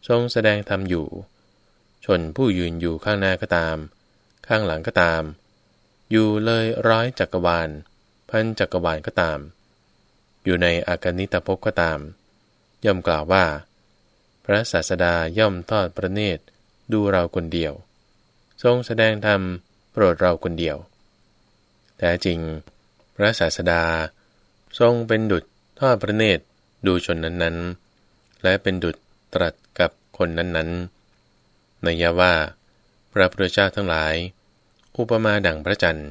ทรงแสดงธรรมอยู่ ชนผู้ยืนอยู่ข้างหน้าก็ตาม ข้างหลังก็ตาม อยู่เลยร้อยจักรวาล พันจักรวาลก็ตาม อยู่ในอากนิตภพก็ตามย่อมกล่าวว่า พระศาสดาย่อมทอดพระเนตรดูเราคนเดียว ทรงแสดงธรรมโปรดเราคนเดียว แต่จริง พระศาสดา ทรงเป็นดุจทอดพระเนตรดูชนนั้นๆ และเป็นดุจตรัสกับคนนั้นๆในยาว่า พระพุทธเจ้าทั้งหลาย อุปมาดั่งพระจันทร์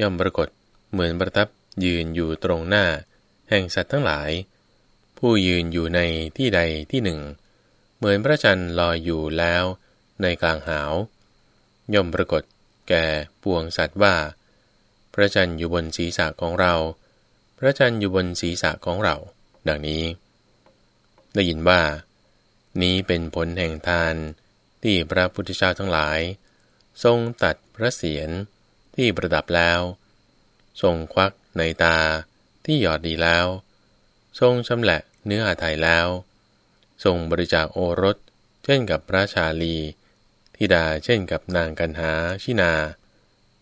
ย่อมปรากฏเหมือนประทับยืนอยู่ตรงหน้า แห่งสัตว์ทั้งหลาย ผู้ยืนอยู่ในที่ใดที่หนึ่ง เหมือนพระจันทร์ลอยอยู่แล้วในกลางหาว ย่อมปรากฏแก่ปวงสัตว์ว่า พระจันทร์อยู่บนศีรษะของเรา พระจันทร์อยู่บนศีรษะของเรา ดังนี้ ได้ยินว่า นี้เป็นผลแห่งทานที่พระพุทธเจ้าทั้งหลาย ทรงตัดพระเศียรที่ประดับแล้ว ทรงควักในตาที่หยอดดีแล้ว ทรงชำแหละเนื้ออาไทยแล้ว ทรงบริจาคโอรส เช่นกับพระชาลีธิดาเช่นกับนางกันหาชินา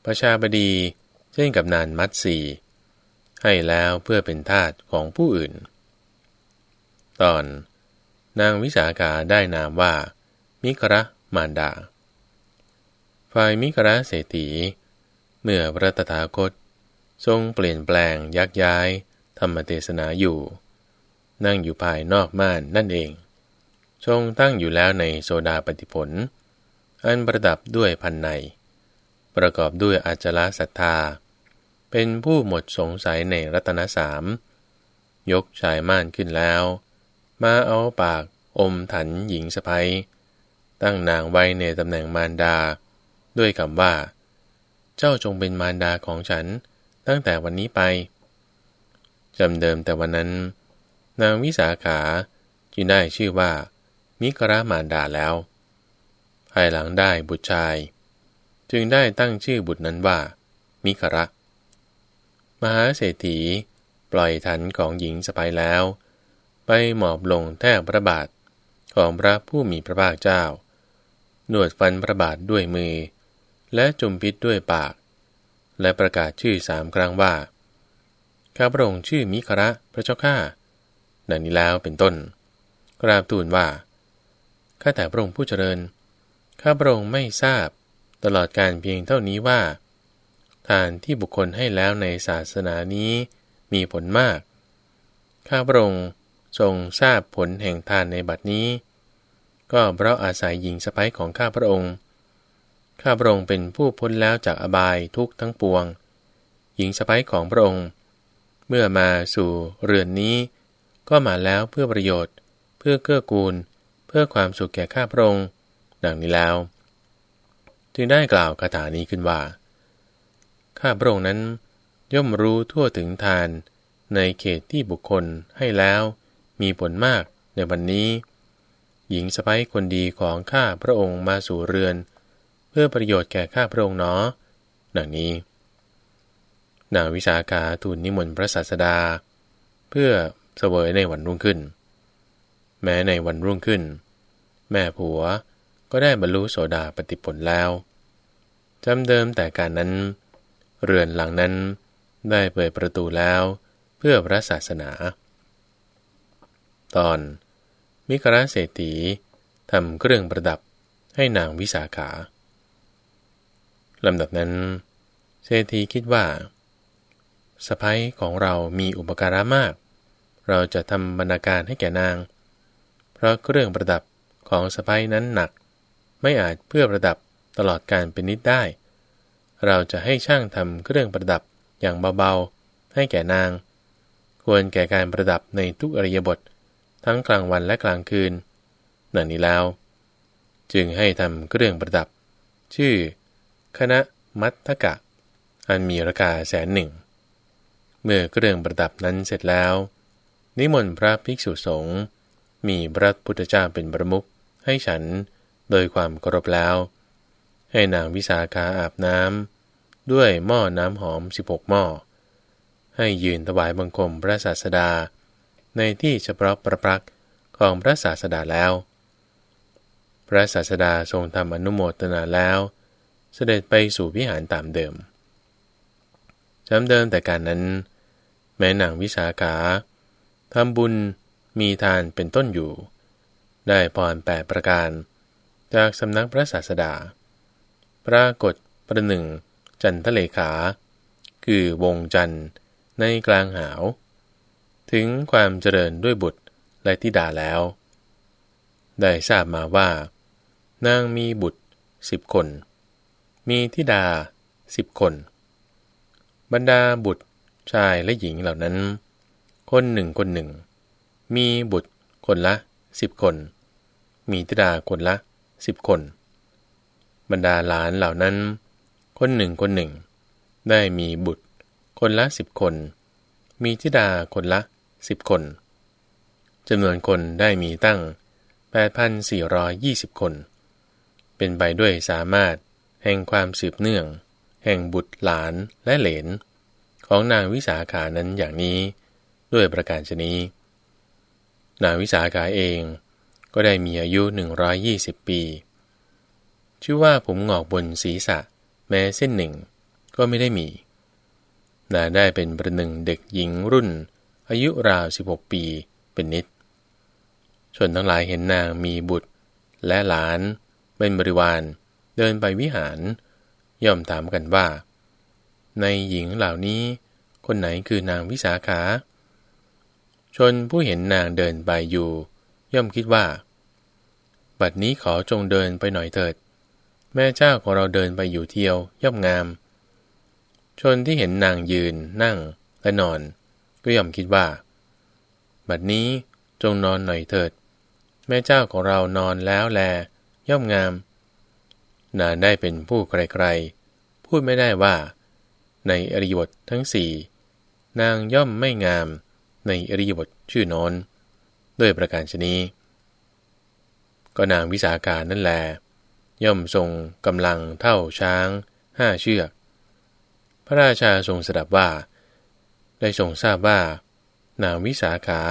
ประชาบดีเช่นกับนานมัตสีให้แล้วเพื่อเป็นทาสของผู้อื่น ตอน นางวิสาขาได้นามว่า มิกระมารดา ฝ่ายมิกระเศรษฐี เมื่อพระตถาคต ทรงเปลี่ยนแปลงยักย้าย ธรรมเทศนาอยู่ นั่งอยู่ภายนอกม่านนั่นเอง ทรงตั้งอยู่แล้วในโซดาปฏิผล อันประดับด้วยพันใน ประกอบด้วยอาจลศรัทธา เป็นผู้หมดสงสัยในรัตนสาม ยกชายม่านขึ้นแล้ว มาเอาปากอมถันหญิงสะพ้ยตั้งนางไว้ในตำแหน่งมารดา ด้วยคำว่า เจ้าจงเป็นมารดาของฉันตั้งแต่วันนี้ไปจำเดิมแต่วันนั้น นางวิสาขาจึงได้ชื่อว่า มิกรามารดาแล้ว ภายหลังได้บุตรชาย จึงได้ตั้งชื่อบุตรนั้นว่า มิกระ มหาเศรษฐีปล่อยทันของหญิงสไปแล้ว ไปหมอบลงแทบพระบาทของพระผู้มีพระภาคเจ้า หนวดฟันพระบาทด้วยมือ และจุมพิษด้วยปาก และประกาศชื่อสามครั้งว่า ข้าพระองค์ชื่อมิคระพระเจ้าข้าดังนี้แล้วเป็นต้น กราบทูลว่า ข้าแต่พระองค์ผู้เจริญ ข้าพระองค์ไม่ทราบตลอดการเพียงเท่านี้ว่า ทานที่บุคคลให้แล้วในศาสนานี้มีผลมาก ข้าพระองค์ทรงทราบผลแห่งทานในบัดนี้ ก็เพราะอาศัยหญิงสะพ้ยของข้าพระองค์ ข้าพระองค์เป็นผู้พ้นแล้วจากอบายทุกทั้งปวง หญิงสะพ้ยของพระองค์ เมื่อมาสู่เรือนนี้ ก็มาแล้วเพื่อประโยชน์ เพื่อเกื้อกูล เพื่อความสุขแก่ข้าพระองค์ ดังนี้แล้ว จึงได้กล่าวคาถานี้ขึ้นว่า ข้าพระองค์นั้น ย่อมรู้ทั่วถึงทาน ในเขตที่บุคคลให้แล้ว มีผลมากในวันนี้ หญิงสะพ้คนดีของข้าพระองค์มาสู่เรือน เพื่อประโยชน์แก่ข้าพระองค์เนาะดังนี้นางวิสาขาทูลนิมนต์พระศาสดา เพื่อเสวยในวันรุ่งขึ้น แม้ในวันรุ่งขึ้น แม่ผัวก็ได้บรรลุโสดาปฏิผลแล้วจำเดิมแต่การนั้น เรือนหลังนั้นได้เปิดประตูแล้วเพื่อพระศาสนา ตอน มิกราเศรษฐีทำเครื่องประดับให้นางวิสาขาลำดับนั้น เศรษฐีคิดว่าสะพ้ยของเรามีอุปการะมาก เราจะทำบรรณาการให้แก่นาง เพราะเครื่องประดับของสะพ้ยนั้นหนัก ไม่อาจเพื่อประดับตลอดการเป็นนิดได้ เราจะให้ช่างทำเครื่องประดับอย่างเบาๆ ให้แก่นาง ควรแก่การประดับในทุกอริยบท ทั้งกลางวันและกลางคืนนั่นนี้แล้ว จึงให้ทำเครื่องประดับ ชื่อ คณะมัตทกะ อันมีราคาแสนหนึ่ง เมื่อเครื่องประดับนั้นเสร็จแล้ว นิมนต์พระภิกษุสงฆ์ มีพระพุทธเจ้าเป็นประมุขให้ฉันโดยความเคารพแล้ว ให้นางวิสาขาอาบน้ำด้วยหม้อน้ำหอม 16 หม้อ ให้ยืนถวายบังคมพระศาสดา ในที่เฉพาะประปรักของพระศาสดาแล้ว พระศาสดาทรงทำอนุโมทนาแล้ว เสด็จไปสู่วิหารตามเดิมจำเดิมแต่การนั้น แม้นางวิสาขาทำบุญ มีทานเป็นต้นอยู่ ได้พรแปดประการ จากสำนักพระศาสดา ปรากฏประหนึ่ง จันทะเลขา คือวงจันทร์ในกลางหาว ถึงความเจริญด้วยบุตรและธิดาแล้ว ได้ทราบมาว่า นางมีบุตรสิบคน มีธิดาสิบคน บรรดาบุตรชายและหญิงเหล่านั้น คนหนึ่งคนหนึ่ง มีบุตรคนละสิบคน มีธิดาคนละสิบคน บรรดาหลานเหล่านั้น คนหนึ่งคนหนึ่ง ได้มีบุตร คนละสิบคน มีธิดาคนละสิบคนจำนวนคนได้มีตั้ง 8,420 คน เป็นไปด้วยสามารถแห่งความสืบเนื่อง แห่งบุตรหลานและเหลน ของนางวิสาขานั้นอย่างนี้ ด้วยประการชนี้ นางวิสาขาเอง ก็ได้มีอายุ 120 ปี ชื่อว่าผมงอกบนศีรษะ แม้เส้นหนึ่ง ก็ไม่ได้มี นางได้เป็นประหนึ่งเด็กหญิงรุ่น อายุราว 16 ปีเป็นนิดชนทั้งหลายเห็นนางมีบุตร และหลาน เป็นบริวารเดินไปวิหาร ย่อมถามกันว่า ในหญิงเหล่านี้ คนไหนคือนางวิสาขา นผู้เห็นนางเดินไปอยู่ ย่อมคิดว่า บัดนี้ขอจงเดินไปหน่อยเถิด แม่เจ้าของเราเดินไปอยู่เที่ยวย่อมงาม ชนที่เห็นนางยืนนั่งและนอน ก็ย่อมคิดว่า บัดนี้จงนอนหน่อยเถิด แม่เจ้าของเรานอนแล้วแล ย่อมงาม นางได้เป็นผู้ไกลๆพูดไม่ได้ว่า ในอริยบททั้งสี่นางย่อมไม่งาม ในอริยบทชื่อนอนด้วยประการชนีก็นางวิสาการนั่นแล ย่อมทรงกำลังเท่าช้างห้าเชือก พระราชาทรงสดับว่า ได้ทรงทราบว่า นางวิสาขา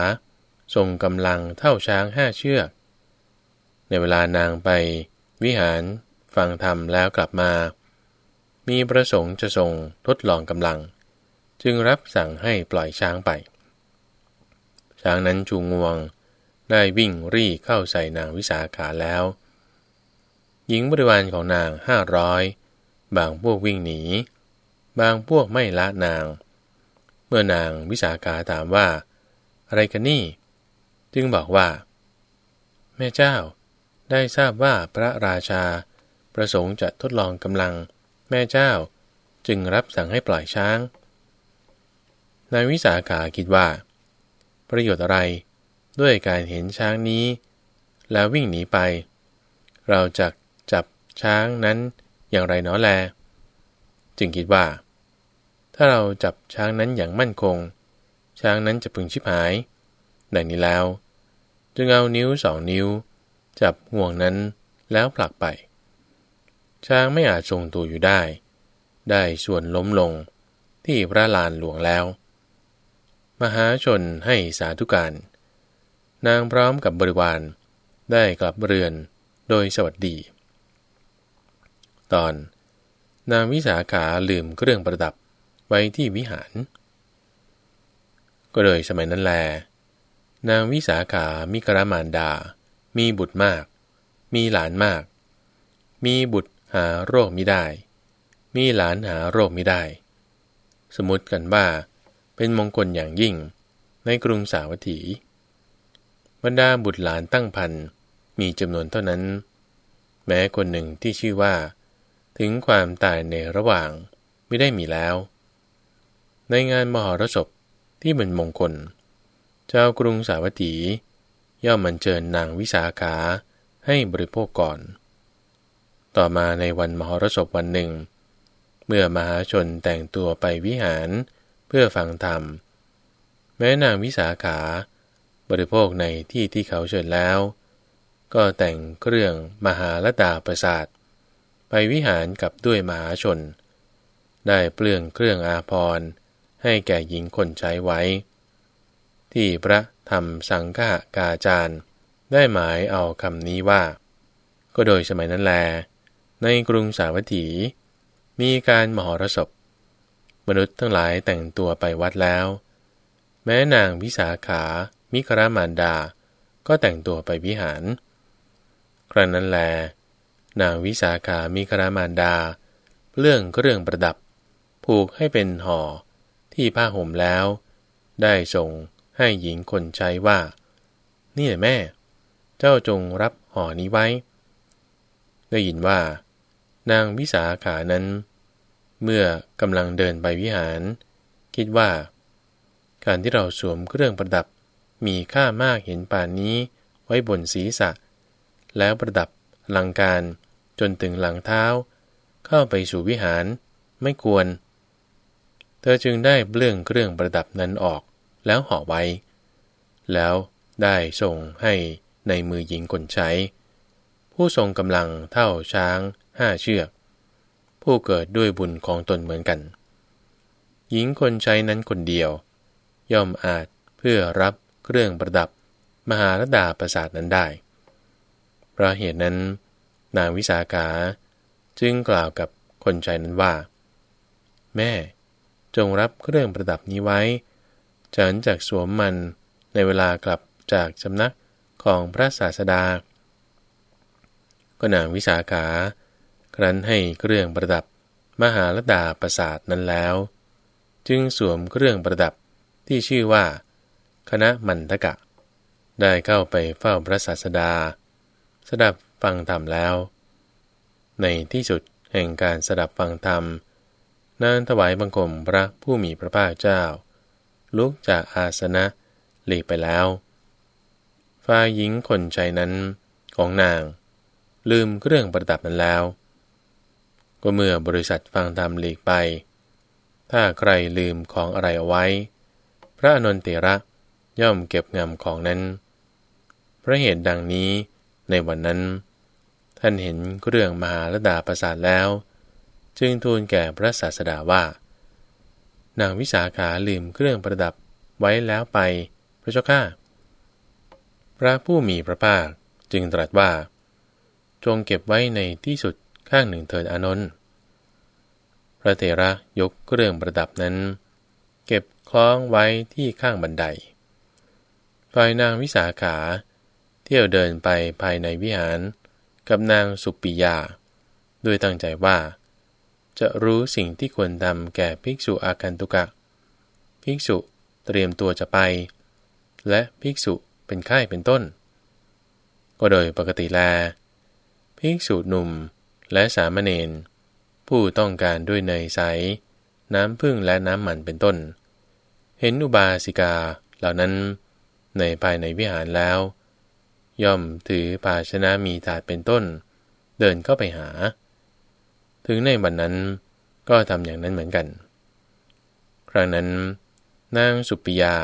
ทรงกำลังเท่าช้างห้าเชือก ในเวลานางไปวิหารฟังธรรมแล้วกลับมา มีประสงค์จะทรงทดลองกำลัง จึงรับสั่งให้ปล่อยช้างไป ช้างนั้นจูงวง ได้วิ่งรี่เข้าใส่นางวิสาขาแล้ว หญิงบริวารของนางห้าร้อยบางพวกวิ่งหนี บางพวกไม่ละนาง เมื่อนางวิสาขาถามว่า อะไรกันนี่ จึงบอกว่า แม่เจ้า ได้ทราบว่าพระราชา ประสงค์จะทดลองกำลัง แม่เจ้า จึงรับสั่งให้ปล่อยช้าง นายวิสาขาคิดว่า ประโยชน์อะไร ด้วยการเห็นช้างนี้ แล้ววิ่งหนีไป เราจะจับช้างนั้นอย่างไรเนาะแล จึงคิดว่า ถ้าเราจับช้างนั้นอย่างมั่นคง ช้างนั้นจะพึงชิบหาย ดังนี้แล้ว จึงเอานิ้วสองนิ้ว จับห่วงนั้นแล้วผลักไป ช้างไม่อาจทรงตัวอยู่ได้ ได้ส่วนล้มลงที่พระลานหลวงแล้ว มหาชนให้สาธุการ นางพร้อมกับบริวารได้กลับเรือนโดยสวัสดี ตอน นางวิสาขาลืมเครื่องประดับไว้ที่วิหาร ก็โดยสมัยนั้นแล นางวิสาขามิกรมานดา มีบุตรมาก มีหลานมาก มีบุตรหาโรคไมิได้ มีหลานหาโรคไมิได้ สมมติกันว่า เป็นมงคลอย่างยิ่ง ในกรุงสาวัตถี บรรดาบุตรหลานตั้งพันมีจำนวนเท่านั้น แม้คนหนึ่งที่ชื่อว่า ถึงความตายในระหว่างไม่ได้มีแล้ว ในงานมหรสพที่เป็นมงคล เจ้ากรุงสาวัตถี ย่อมมันเจิญนางวิสาขาให้บริโภคก่อน ต่อมาในวันมหรสพวันหนึ่ง เมื่อมหาชนแต่งตัวไปวิหาร เพื่อฟังธรรม แม้นางวิสาขา บริโภคในที่ที่เขาเชิญแล้ว ก็แต่งเครื่องมหาลดาประสาท ไปวิหารกับด้วยมหาชน ได้เปลืองเครื่องอาภรให้แก่หญิงคนใช้ไว้ ที่พระธรรมสังฆากาจารย์ ได้หมายเอาคำนี้ว่า ก็โดยสมัยนั้นแล ในกรุงสาวัตถี มีการมหรสพ มนุษย์ทั้งหลายแต่งตัวไปวัดแล้ว แม้นางวิสาขา มิครามานดา ก็แต่งตัวไปวิหาร ครั้นนั้นแล นางวิสาขา มิครามานดา เรื่องเครื่องประดับ ผูกให้เป็นห่อที่ผ้าห่มแล้ว ได้ส่งให้หญิงคนใช้ว่า นี่แม่ เจ้าจงรับห่อนี้ไว้ ได้ยินว่า นางวิสาขานั้น เมื่อกำลังเดินไปวิหาร คิดว่า การที่เราสวมเครื่องประดับมีค่ามากเห็นป่านนี้ไว้บนศีรษะ แล้วประดับลังการจนถึงหลังเท้า เข้าไปสู่วิหารไม่ควร เธอจึงได้เบลื่องเครื่องประดับนั้นออกแล้วห่อไว้ แล้วได้ส่งให้ในมือหญิงคนใช้ ผู้ทรงกำลังเท่าช้างห้าเชือก ผู้เกิดด้วยบุญของตนเหมือนกัน หญิงคนใช้นั้นคนเดียว ย่อมอาจเพื่อรับเครื่องประดับมหาลดาประสาทนั้นได้ เพราะเหตุนั้น นางวิสาขาจึงกล่าวกับคนใจนั้นว่า แม่ จงรับเครื่องประดับนี้ไว้ ฉันจากสวมมันในเวลากลับจากสำนักของพระศาสดา ก็นางวิสาขา ครั้นให้เครื่องประดับมหาลดาประสาทนั้นแล้ว จึงสวมเครื่องประดับที่ชื่อว่า คณะมันทกะ ได้เข้าไปเฝ้าพระศาสดา สดับฟังธรรมแล้ว ในที่สุดแห่งการสดับฟังธรรมนานถวายบังคมพระผู้มีพระภาคเจ้า ลุกจากอาสนะหลีกไปแล้วฝ่ายหญิงคนใจนั้นของนาง ลืมเครื่องประดับนั้นแล้ว ก็เมื่อบริษัทฟังธรรมหลีกไป ถ้าใครลืมของอะไรเอาไว้ พระนนเตระย่อมเก็บงำของนั้น พระเหตุดังนี้ในวันนั้น ท่านเห็นเรื่องมหาลดาประสาทแล้ว จึงทูลแก่พระศาสดาว่า นางวิสาขาลืมเครื่องประดับไว้แล้วไปพระเจ้าข้าพระผู้มีพระภาคจึงตรัสว่า จงเก็บไว้ในที่สุด ข้างหนึ่งเถิดอานนท์พระเถระยกเครื่องประดับนั้น เก็บคล้องไว้ที่ข้างบันไดฝ่ายนางวิสาขา เที่ยวเดินไปภายในวิหารกับนางสุปิยา ด้วยตั้งใจว่า จะรู้สิ่งที่ควรทำแก่ภิกษุอาคันตุกะ ภิกษุเตรียมตัวจะไป และภิกษุเป็นไข้เป็นต้น ก็โดยปกติแล ภิกษุหนุ่ม และสามเณรผู้ต้องการด้วยเนยใส น้ำพึ่งและน้ำมันเป็นต้น เห็นอุบาสิกาเหล่านั้นในภายในวิหารแล้ว ย่อมถือภาชนะมีถาดเป็นต้น เดินเข้าไปหา ถึงในวันนั้นก็ทำอย่างนั้นเหมือนกัน ครั้งนั้น นางสุปิยา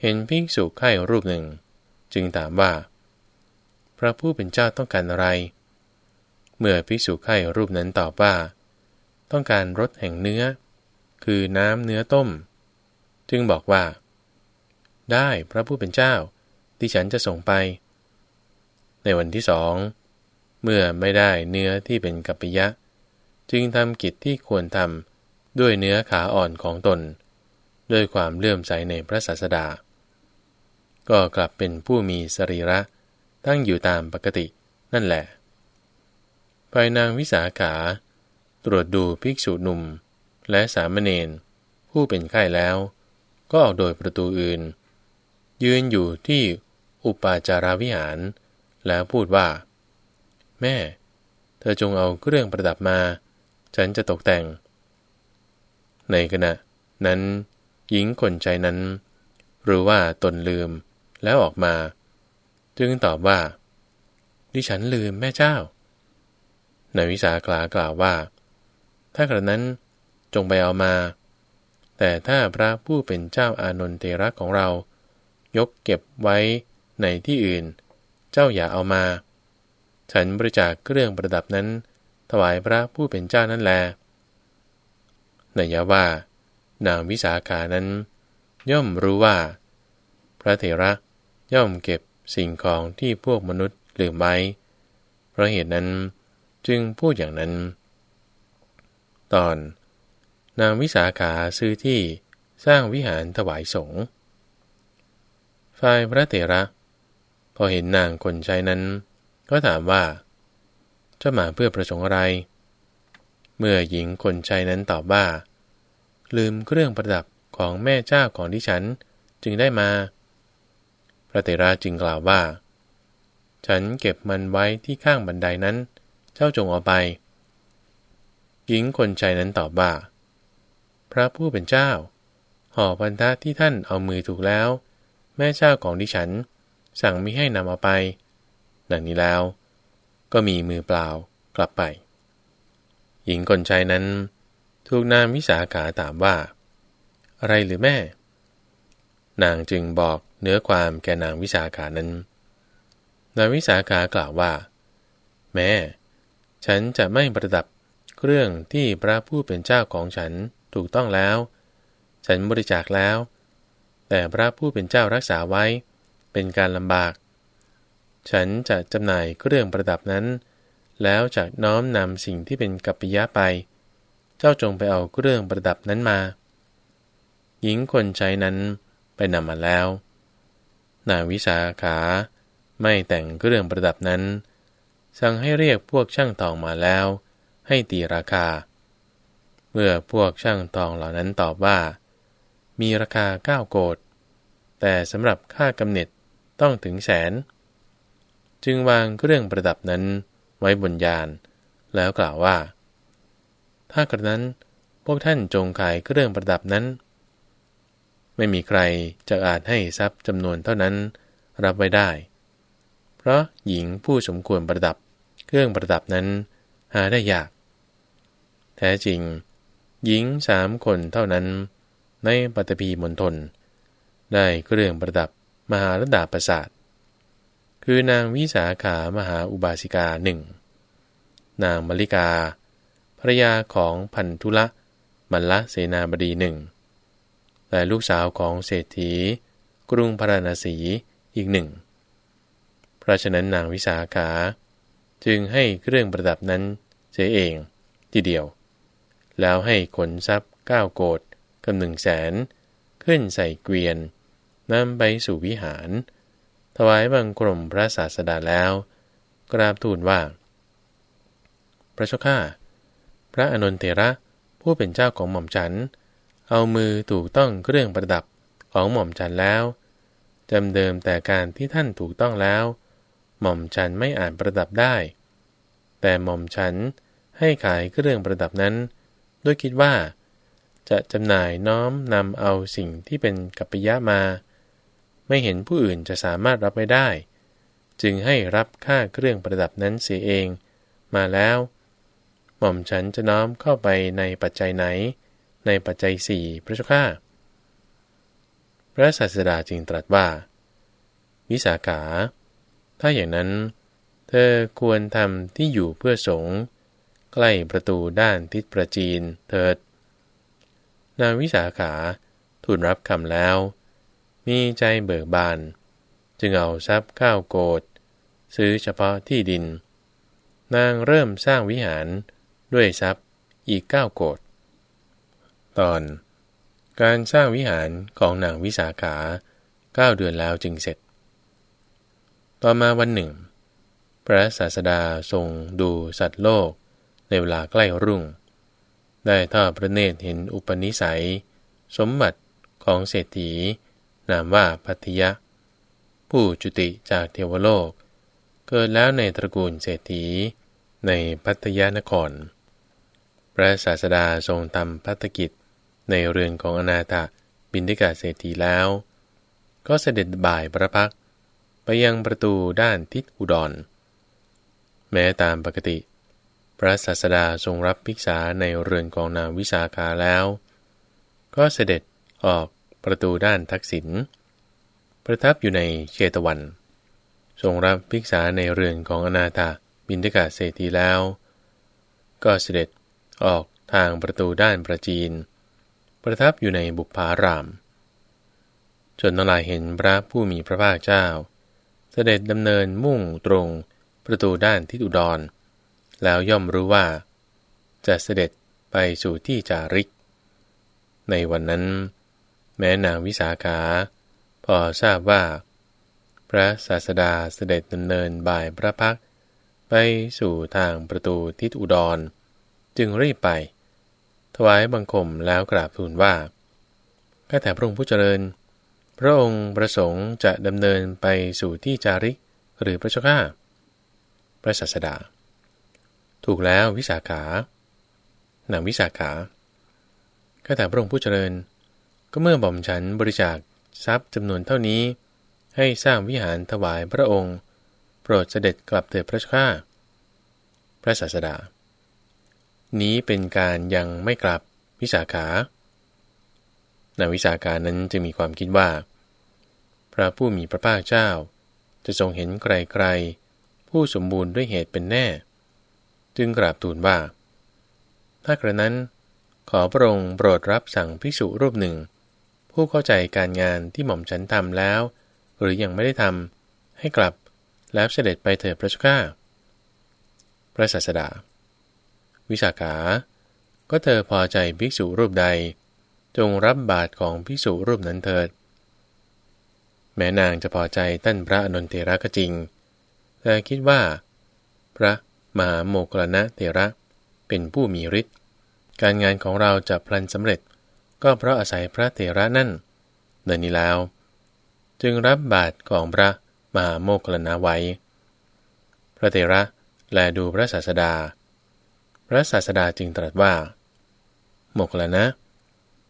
เห็นภิกษุไข้รูปหนึ่ง จึงถามว่า พระผู้เป็นเจ้าต้องการอะไร เมื่อภิกษุไข้รูปนั้นตอบว่า ต้องการรสแห่งเนื้อ คือน้ำเนื้อต้ม จึงบอกว่า ได้พระผู้เป็นเจ้า ที่ฉันจะส่งไป ในวันที่สอง เมื่อไม่ได้เนื้อที่เป็นกัปปิยะ จึงทำกิจที่ควรทำด้วยเนื้อขาอ่อนของตน ด้วยความเลื่อมใสในพระศาสดา ก็กลับเป็นผู้มีสรีระตั้งอยู่ตามปกตินั่นแหละ ภายนางวิสาขา ตรวจดูภิกษุหนุ่ม และสามเณรผู้เป็นไข้แล้ว ก็ออกโดยประตูอื่น ยืนอยู่ที่อุปาจาราวิหาร แล้วพูดว่า แม่ เธอจงเอาเครื่องประดับมา ฉันจะตกแต่ง ในขณะ นั้นหญิงคนใจนั้น รู้ว่าตนลืมแล้วออกมา จึงตอบว่า ดิฉันลืมแม่เจ้า ในวิสาขลากล่าวว่า ถ้ากระนั้นจงไปเอามา แต่ถ้าพระผู้เป็นเจ้าอานนทเตระของเรา ยกเก็บไว้ในที่อื่น เจ้าอย่าเอามา ฉันบริจาคเครื่องประดับนั้น ถวายพระผู้เป็นเจ้านั่นแลนยว่า นางวิสาขานั้น ย่อมรู้ว่า พระเถระย่อมเก็บสิ่งของที่พวกมนุษย์ลืมไว้ เพราะเหตุนั้น จึงพูดอย่างนั้น ตอน นางวิสาขาซื้อที่สร้างวิหารถวายสงฆ์ฝ่ายพระเถระ พอเห็นนางคนใช้นั้น ก็ถามว่าเจะมาเพื่อประสงค์อะไร เมื่อหญิงคนใช้นั้นตอบว่า ลืมเครื่องประดับของแม่เจ้าของดิฉันจึงได้มา พระเตระจึงกล่าวว่า ฉันเก็บมันไว้ที่ข้างบันไดนั้น เจ้าจงเอาไป หญิงคนใจนั้นตอบว่า พระผู้เป็นเจ้า ห่อพันธะที่ท่านเอามือถูกแล้ว แม่เจ้าของดิฉัน สั่งมิให้นำเอาไป ดังนี้แล้ว ก็มีมือเปล่ากลับไป หญิงคนใจนั้น ถูกนางวิสาขาถามว่า อะไรหรือแม่ นางจึงบอกเนื้อความแก่นางวิสาขานั้นนางวิสาขากล่าวว่า แม่ ฉันจะไม่ประดับเครื่องที่พระผู้เป็นเจ้าของฉันถูกต้องแล้ว ฉันบริจาคแล้ว แต่พระผู้เป็นเจ้ารักษาไว้ เป็นการลำบาก ฉันจะจำหน่ายเครื่องประดับนั้น แล้วจะน้อมนำสิ่งที่เป็นกัปปิยะไป เจ้าจงไปเอาเครื่องประดับนั้นมา หญิงคนใช้นั้นไปนำมาแล้ว นางวิสาขา ไม่แต่งเครื่องประดับนั้น สั่งให้เรียกพวกช่างทองมาแล้ว ให้ตีราคา เมื่อพวกช่างทองเหล่านั้นตอบว่า มีราคาเก้าโกดแต่สำหรับค่ากำเนิดต้องถึงแสน จึงวางเครื่องประดับนั้นไว้บนยาน แล้วกล่าวว่า ถ้ากระนั้นพวกท่านจงขายเครื่องประดับนั้น ไม่มีใครจะอาจให้ทรัพย์จำนวนเท่านั้นรับไว้ได้ เพราะหญิงผู้สมควรประดับ เครื่องประดับนั้น หาได้ยาก แท้จริง หญิงสามคนเท่านั้น ในปัตภีมณฑลได้เครื่องประดับมหาลดาประสาทคือนางวิสาขามหาอุบาสิกาหนึ่งนางมลิกาภรยาของพันธุละมัลละเสนาบดีหนึ่งและลูกสาวของเศรษฐี กรุงพราณสีอีกหนึ่ง เพราะฉะนั้นนางวิสาขา จึงให้เครื่องประดับนั้นเสียเองทีเดียว แล้วให้ขนทรัพย์ก้าโกดกับหนึ่งแสน ขึ้นใส่เกวียนนำไปสู่วิหาร ถวายบังคมพระศาสดาแล้ว กราบทูลว่า พระเจ้าข้าพระอนนเทระผู้เป็นเจ้าของหม่อมฉัน เอามือถูกต้องเครื่องประดับของหม่อมฉันแล้วจำเดิมแต่การที่ท่านถูกต้องแล้ว หม่อมฉันไม่อ่านประดับได้ แต่หม่อมฉันให้ขายเครื่องประดับนั้น ด้วยคิดว่า จะจำหน่ายน้อมนำเอาสิ่งที่เป็นกัปปิยะมา ไม่เห็นผู้อื่นจะสามารถรับไม่ได้ จึงให้รับค่าเครื่องประดับนั้นเสียเอง มาแล้ว หม่อมฉันจะน้อมเข้าไปในปัจจัยไหน ในปัจจัยสี่พระเจ้าข้าพระศาสดาจึงตรัสว่า วิสาขา ถ้าอย่างนั้น เธอควรทำที่อยู่เพื่อสงใกล้ประตูด้านทิศประจีนเถิด นางวิสาขาทูลรับคำแล้ว มีใจเบิกบาน จึงเอาทรัพย์ข้าวโกดซื้อเฉพาะที่ดิน นางเริ่มสร้างวิหารด้วยทรัพย์อีกเก้าโกดตอน การสร้างวิหารของนางวิสาขาเก้าเดือนแล้วจึงเสร็จ ต่อมาวันหนึ่ง พระศาสดาทรงดูสัตว์โลก ในเวลาใกล้รุ่ง ได้ทอดพระเนตรเห็นอุปนิสัย สมบัติของเศรษฐี นามว่าพัทยะ ผู้จุติจากเทวโลก เกิดแล้วในตระกูลเศรษฐี ในพัทยานคร พระศาสดาทรงทำพัฒกิจในเรือนของอนาถบินทิกาเศรษฐีแล้ว ก็เสด็จบ่ายประพัก ไปยังประตูด้านทิศอุดร แม้ตามปกติ พระศาสดาทรงรับภิกษาในเรือนของนาวิสาขาแล้ว ก็เสด็จออกประตูด้านทักษิณประทับอยู่ในเชตวัน ทรงรับภิกษาในเรือนของอนาถาบินทกาเศรษฐีแล้ว ก็เสด็จออกทางประตูด้านประจีน ประทับอยู่ในบุพาราม จนนลายเห็นพระผู้มีพระภาคเจ้า เสด็จดำเนินมุ่งตรงประตูด้านทิศอุดร แล้วย่อมรู้ว่า จะเสด็จไปสู่ที่จาริก ในวันนั้น แม้นางวิสาขา พอทราบว่า พระศาสดาเสด็จดำเนินบ่ายพระพักไปสู่ทางประตูทิศอุดร จึงรีบไป ถวายบังคมแล้วกราบทูลว่าข้าแต่พระองค์ผู้เจริญ พระองค์ประสงค์จะดำเนินไปสู่ที่จาริก หรือพระเจ้าข้าพระศาสดา ถูกแล้ววิสาขานางวิสาขาข้าแต่พระองค์ผู้เจริญ ก็เมื่อบ่อมฉันบริจาคทรัพย์จำนวนเท่านี้ ให้สร้างวิหารถวายพระองค์ โปรดเสด็จกลับเถิดพระเจ้าข้าพระศาสดา นี้เป็นการยังไม่กลับวิสาขานางวิสาขานั้นจึงมีความคิดว่า ระผู้มีพระภาคเจ้า จะทรงเห็นใครๆผู้สมบูรณ์ด้วยเหตุเป็นแน่ จึงกราบทูลว่า ถ้ากระนั้น ขอพระองค์โปรดรับสั่งภิกษุรูปหนึ่ง ผู้เข้าใจการงานที่หม่อมฉันทำแล้ว หรือยังไม่ได้ทำให้กลับแล้วเสด็จไปเถิดพระเจ้าข้าพระศาสดา วิสาขา ก็เธอพอใจภิกษุรูปใด จงรับบาตรของภิกษุรูปนั้นเถิด แม้นางจะพอใจท่านพระอนนเทระก็จริง แต่คิดว่า พระมหาโมกลณะเทระเป็นผู้มีฤทธิ์การงานของเราจะพลันสำเร็จ ก็เพราะอาศัยพระเทระนั่นเดินนี้แล้ว จึงรับบาตรของพระมหาโมกลณะไว้ พระเทระแลดูพระศาสดา พระศาสดาจึงตรัสว่าหมกแล้วนะ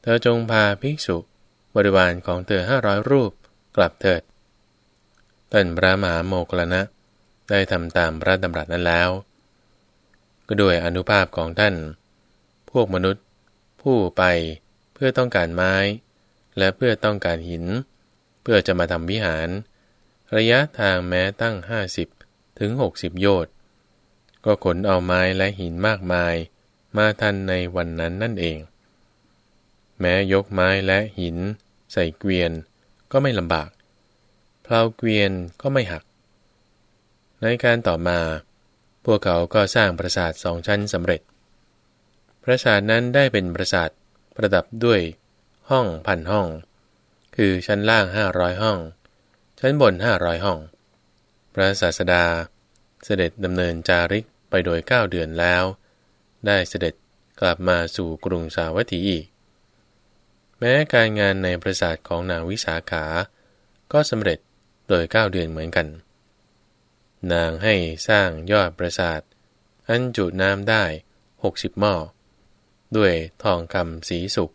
เธอจงพาภิกษุบริวารของเธอห้าร้อยรูป กลับเถิดท่านพระมหาโมกลนะ ได้ทำตามพระดำรัสนั้นแล้ว ก็ด้วยอนุภาพของท่าน พวกมนุษย์ ผู้ไปเพื่อต้องการไม้ และเพื่อต้องการหิน เพื่อจะมาทำวิหาร ระยะทางแม้ตั้ง50ถึง60โยชน์ก็ขนเอาไม้และหินมากมาย มาทันในวันนั้นนั่นเอง แม้ยกไม้และหิน ใส่เกวียน ก็ไม่ลำบากเพลาเกวียนก็ไม่หัก ในการต่อมา พวกเขาก็สร้างปราสาทสองชั้นสำเร็จ ปราสาทนั้นได้เป็นปราสาทประดับด้วยห้องพันห้อง คือชั้นล่างห้าร้อยห้อง ชั้นบนห้าร้อยห้อง พระศาสดา เสด็จดำเนินจาริกไปโดยเก้าเดือนแล้ว ได้เสด็จกลับมาสู่กรุงสาวัตถีอีก แม้การงานในปราสาทของนางวิสาขา ก็สำเร็จโดยเก้าเดือนเหมือนกัน นางให้สร้างยอดปราสาท อันจุน้ำได้หกสิบหม้อ ด้วยทองคำสีสุก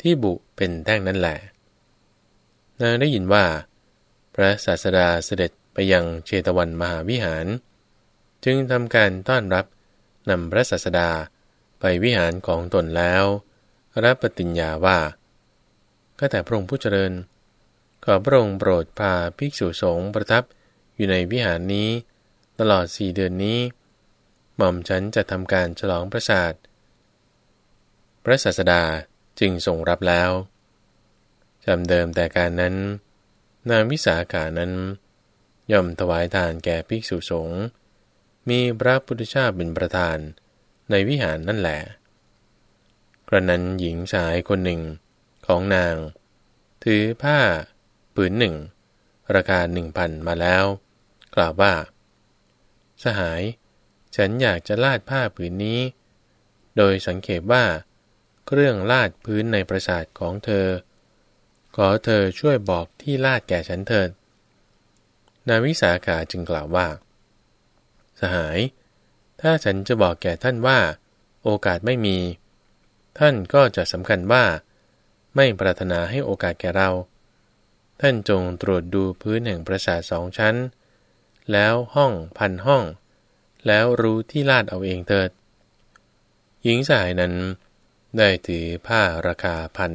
ที่บุเป็นแท่งนั่นแหละ นางได้ยินว่า พระศาสดาเสด็จไปยังเชตวันมหาวิหาร จึงทำการต้อนรับนำพระศาสดาไปวิหารของตนแล้ว รับปฏิญญาว่า ก็แต่พระองค์ผู้เจริญ ขอพระองค์โปรดพาภิกษุสงฆ์ประทับอยู่ในวิหารนี้ ตลอดสี่เดือนนี้ หม่อมฉันจะทำการฉลองประสาท พระศาสดาจึงทรงรับแล้วจำเดิมแต่การนั้น นางวิสาขานั้น ย่อมถวายทานแก่ภิกษุสงฆ์มีพระพุทธเจ้าเป็นประธานในวิหารนั่นแหละกระนั้นหญิงชายคนหนึ่ง ของนาง ถือผ้า ผืนหนึ่ง ราคาหนึ่งพันมาแล้ว กล่าวว่า สหาย ฉันอยากจะลาดผ้าผืนนี้ โดยสังเกตว่า เครื่องลาดพื้นในปราสาทของเธอ ขอเธอช่วยบอกที่ลาดแก่ฉันเถิดนาวิสาขาจึงกล่าวว่า สหาย ถ้าฉันจะบอกแก่ท่านว่า โอกาสไม่มี ท่านก็จะสำคัญว่า ไม่ปรารถนาให้โอกาสแก่เรา ท่านจงตรวจดูพื้นแห่งปราสาทสองชั้น แล้วห้องพันห้อง แล้วรู้ที่ลาดเอาเองเถิด หญิงสายนั้นได้ถือผ้าราคาพัน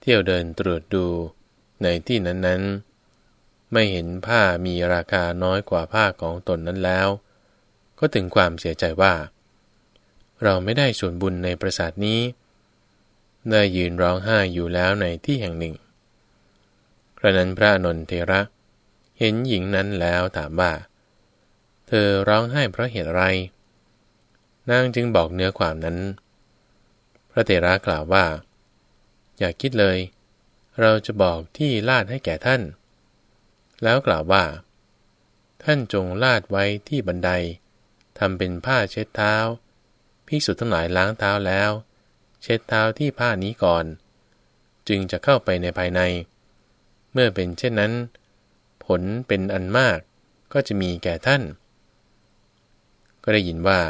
เที่ยวเดินตรวจดูในที่นั้นๆ ไม่เห็นผ้ามีราคาน้อยกว่าผ้าของตนนั้นแล้ว ก็ถึงความเสียใจว่า เราไม่ได้ส่วนบุญในปราสาทนี้ ได้ยืนร้องไห้อยู่แล้วในที่แห่งหนึ่งกระนั้นพระนนเทระ เห็นหญิงนั้นแล้วถามว่า เธอร้องไห้เพราะเหตุไร นางจึงบอกเนื้อความนั้น พระเทระกล่าวว่า อย่าคิดเลย เราจะบอกที่ลาดให้แก่ท่าน แล้วกล่าวว่า ท่านจงลาดไว้ที่บันไดทำเป็นผ้าเช็ดเท้า ภิกษุทั้งหลายล้างเท้าแล้ว เช็ดเท้าที่ผ้านี้ก่อน จึงจะเข้าไปในภายใน เมื่อเป็นเช่นนั้น ผลเป็นอันมากก็จะมีแก่ท่าน ก็ได้ยินว่า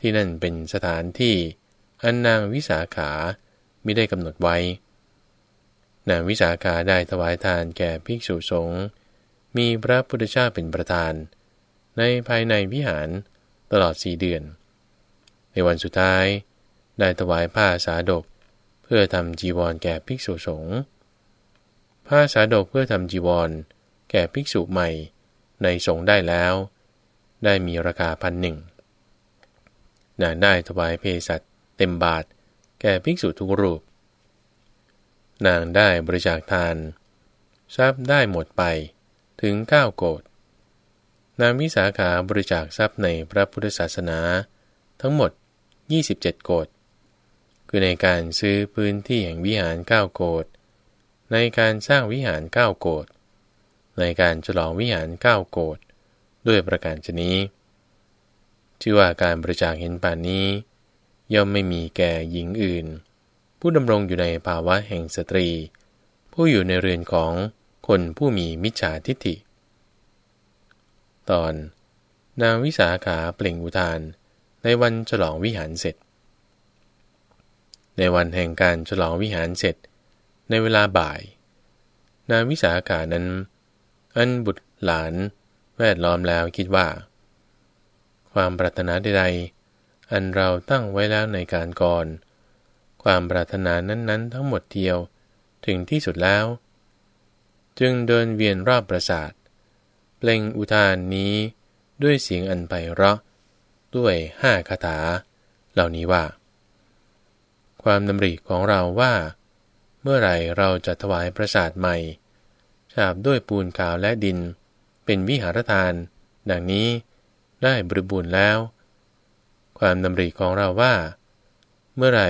ที่นั่นเป็นสถานที่อันนางวิสาขาไม่ได้กำหนดไว้ นางวิสาขาได้ถวายทานแก่ภิกษุสงฆ์มีพระพุทธเจ้าเป็นประธาน ในภายในวิหารตลอดสี่เดือน ในวันสุดท้าย ได้ถวายผ้าสาดก เพื่อทำจีวรแก่ภิกษุสงฆ์ผ้าสาดกเพื่อทำจีวร แก่ภิกษุใหม่ ในสงฆ์ได้แล้ว ได้มีราคาพันหนึ่งนางได้ถวายเพสัตเต็มบาท แก่ภิกษุทุกรูป นางได้บริจาคทาน ทรัพย์ได้หมดไปถึง9โกดนางวิสาขาบริจาคทรัพย์ในพระพุทธศาสนา ทั้งหมด 27 โกด คือในการซื้อพื้นที่แห่งวิหาร9โกดในการสร้างวิหาร9โกดในการฉลองวิหาร9โกดด้วยประการชนี้ ชื่อว่าการบริจาคเห็นป่านนี้ ย่อมไม่มีแก่หญิงอื่น ผู้ดำรงอยู่ในภาวะแห่งสตรี ผู้อยู่ในเรือนของคนผู้มีมิจฉาทิฏฐิ ตอน นางวิสาขาเปล่งอุทานในวันฉลองวิหารเสร็จ ในวันแห่งการฉลองวิหารเสร็จ ในเวลาบ่าย นางวิสาขานั้น อันบุตรหลานแวดล้อมแล้วคิดว่า ความปรารถนาใดอันเราตั้งไว้แล้วในการก่อน ความปรารถนานั้นๆ ทั้งหมดเดียวถึงที่สุดแล้ว จึงเดินเวียนรอบปราสาทเปล่งอุทานนี้ด้วยเสียงอันไพเราะ ด้วยห้าคาถา เหล่านี้ว่า ความดำริของเราว่า เมื่อไรเราจะถวายปราสาทใหม่ ฉาบด้วยปูนขาวและดิน เป็นวิหารทาน ดังนี้ได้บริบูรณ์แล้ว ความดำริของเราว่า เมื่อไร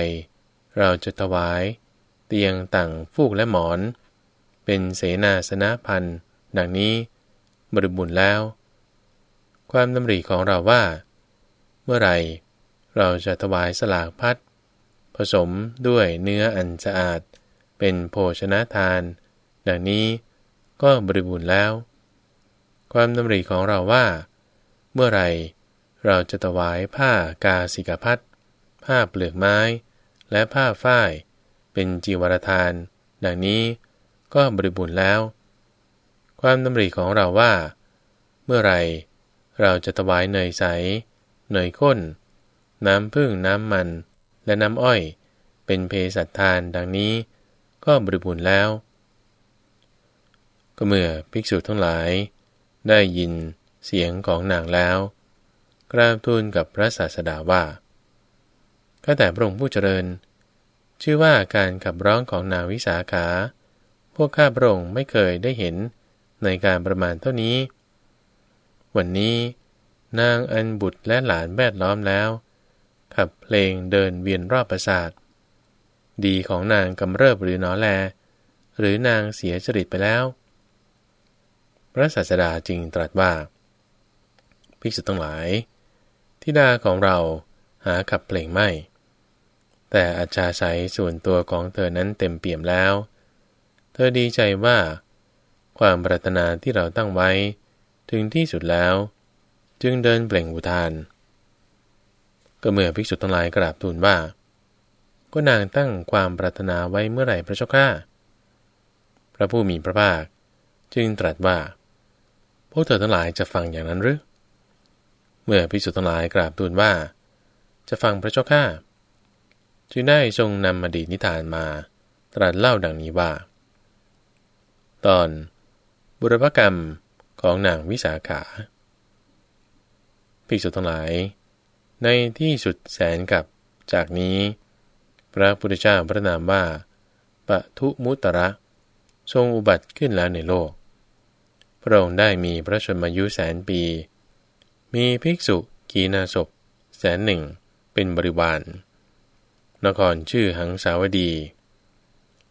เราจะถวาย เตียงต่างฟูกและหมอน เป็นเสนาสนะพันดังนี้บริบูรณ์แล้ว ความดำริของเราว่า เมื่อไรเราจะถวายสลากพัด ผสมด้วยเนื้ออันสะอาด เป็นโภชนะทาน ดังนี้ก็บริบูรณ์แล้ว ความดำริของเราว่า เมื่อไรเราจะถวายผ้ากาสิกพัดผ้าเปลือกไม้ และผ้าฝ้าย เป็นจีวรทาน ดังนี้ก็บริบูรณ์แล้ว ความดำริของเราว่า เมื่อไรเราจะถวายเนยใส เนยข้น น้ำพึ่งน้ำมัน และน้ำอ้อยเป็นเพสัตทานดังนี้ ก็บริบูรณ์แล้ว ก็เมื่อภิกษุทั้งหลาย ได้ยินเสียงของนางแล้ว กราบทูลกับพระศาสดาว่าข้าแต่พระองค์ผู้เจริญ ชื่อว่าการขับร้องของนางวิสาขา พวกข้าพระองค์ไม่เคยได้เห็นในการประมาณเท่านี้ วันนี้นางอันบุตรและหลานแวดล้อมแล้ว ขับเพลงเดินเวียนรอบปราสาท ดีของนางกำเริบหรือหนอแล หรือนางเสียจริตไปแล้ว พระศาสดาจึงตรัสว่า ภิกษุทั้งหลาย ทิดาของเราหาขับเพลงไม่ แต่อาจาใช้ส่วนตัวของเธอนั้นเต็มเปี่ยมแล้ว เธอดีใจว่า ความปรารถนาที่เราตั้งไว้ ถึงที่สุดแล้ว จึงเดินเปล่งอุทาน ก็เมื่อภิกษุทั้งหลายกราบทูลว่า ก็นางตั้งความปรารถนาไว้เมื่อไหร่พระเจ้าข้าพระผู้มีพระภาค จึงตรัสว่า พวกเธอทั้งหลายจะฟังอย่างนั้นหรือ เมื่อพิกสุทั้งหลายกราบทูลว่า จะฟังพระเจ้าข้าจึงได้ทรงนำอดีตนิทานมา ตรัสเล่าดังนี้ว่า ตอนบุรพกรรมของนางวิสาขาภิกษุทั้งหลาย ในที่สุดแสนกับจากนี้ พระพุทธเจ้าพระนามว่าปะทุมุตระ ทรงอุบัติขึ้นแล้วในโลก พระองค์ได้มีพระชนมายุแสนปี มีภิกษุกีนาศพแสนหนึ่งเป็นบริวาร นครชื่อหังสาวดี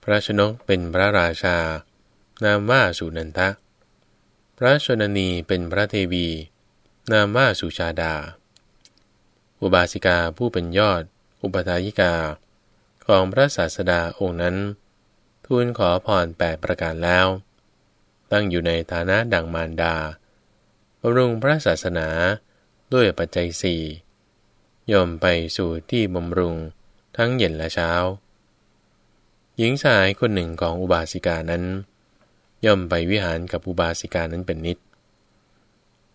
พระชนกเป็นพระราชา นามว่าสุนันทะ พระชนนีเป็นพระเทวี นามว่าสุชาดา อุบาสิกาผู้เป็นยอด อุปทายิกา ของพระศาสดาองค์นั้น ทูลขอพรแปดประการแล้ว ตั้งอยู่ในฐานะดังมารดาบำรุงพระศาสนาด้วยปัจจัยสี่ย่อมไปสู่ที่บำรุงทั้งเย็นและเช้า หญิงชายคนหนึ่งของอุบาสิกานั้น ย่อมไปวิหารกับอุบาสิกานั้นเป็นนิด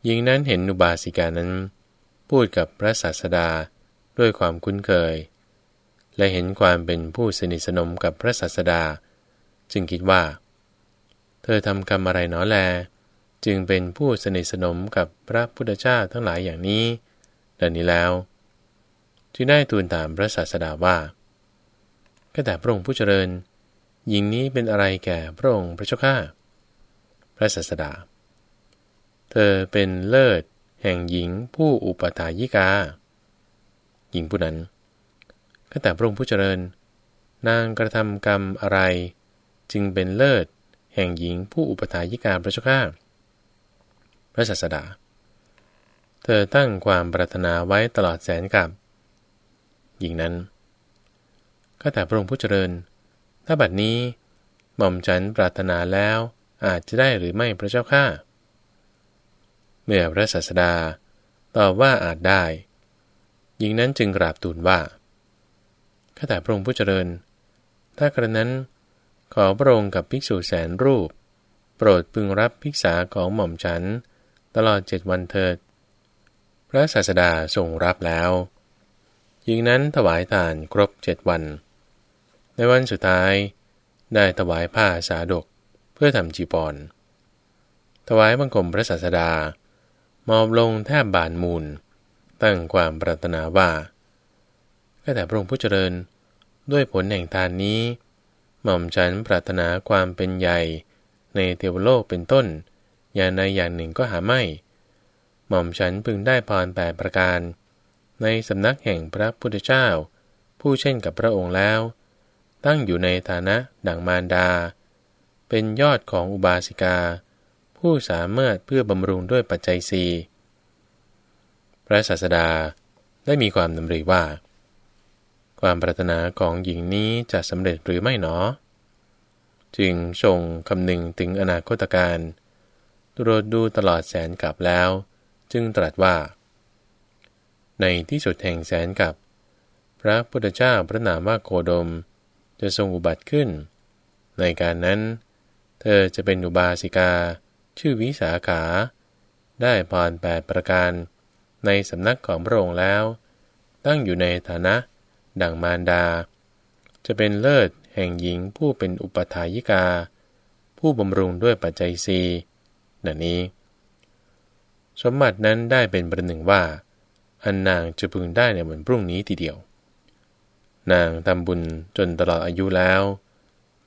หญิงนั้นเห็นอุบาสิกานั้น พูดกับพระศาสดาด้วยความคุ้นเคย และเห็นความเป็นผู้สนิทสนมกับพระศาสดา จึงคิดว่า เธอทำกรรมอะไรหนอแล จึงเป็นผู้สนิทสนมกับพระพุทธเจ้าทั้งหลายอย่างนี้ดังนี้แล้ว จึงได้ทูลถามพระศาสดาว่าก็แต่พระองค์ผู้เจริญ หญิงนี้เป็นอะไรแก่พระองค์พระเจ้าข้าพระศาสดา เธอเป็นเลิศ แห่งหญิงผู้อุปถายิกา หญิงผู้นั้นก็แต่พระองค์ผู้เจริญ นางกระทำกรรมอะไร จึงเป็นเลิศ แห่งหญิงผู้อุปถายิกาพระเจ้าข้าพระศาสดา เธอตั้งความปรารถนาไว้ตลอดแสนกับ หญิงนั้นก็แต่พระองค์ผู้เจริญ ถ้าบัดนี้หม่อมฉันปรารถนาแล้วอาจจะได้หรือไม่พระเจ้าข้า เมื่อพระศาสดาตอบว่าอาจได้หญิงนั้นจึงกราบทูลว่าข้าแต่พระองค์ผู้เจริญ ถ้ากระนั้น ขอพระองค์กับภิกษุแสนรูป โปรดพึงรับภิกษาของหม่อมฉัน ตลอดเจ็ดวันเถิด พระศาสดาทรงรับแล้วหญิงนั้นถวายทานครบเจ็ดวัน ในวันสุดท้าย ได้ถวายผ้าสาดกเพื่อทำจีปรถวายบังคมพระศาสดา มอบลงแทบบานมูล ตั้งความปรารถนาว่าก็แต่พระองค์ผู้เจริญ ด้วยผลแห่งทานนี้ หม่อมฉันปรารถนาความเป็นใหญ่ ในเทวโลกเป็นต้น อย่างใดอย่างหนึ่งก็หาไม่ หม่อมฉันพึงได้พรแปดประการ ในสำนักแห่งพระพุทธเจ้า ผู้เช่นกับพระองค์แล้ว ตั้งอยู่ในฐานะดั่งมารดา เป็นยอดของอุบาสิกา ผู้สามารถเพื่อบำรุงด้วยปัจจัยสีพระศาสดาได้มีความดำริว่า ความปรารถนาของหญิงนี้จะสำเร็จหรือไม่หนอ จึงทรงคำนึงถึงอนาคตการตรวจดูตลอดแสนกับแล้ว จึงตรัสว่า ในที่สุดแห่งแสนกับ พระพุทธเจ้าพระนามว่าโคดม จะทรงอุบัติขึ้น ในการนั้น เธอจะเป็นอุบาสิกา ชื่อวิสาขา ได้พรแปดประการ ในสำนักของพระองค์แล้ว ตั้งอยู่ในฐานะ ดังมารดา จะเป็นเลิศแห่งหญิงผู้เป็นอุปถายิกา ผู้บำรุงด้วยปัจจัยสีดังนี้ สมบัตินั้นได้เป็นประหนึ่งว่า อันนางจะพึงได้ในวันพรุ่งนี้ทีเดียว นางทำบุญจนตลอดอายุแล้ว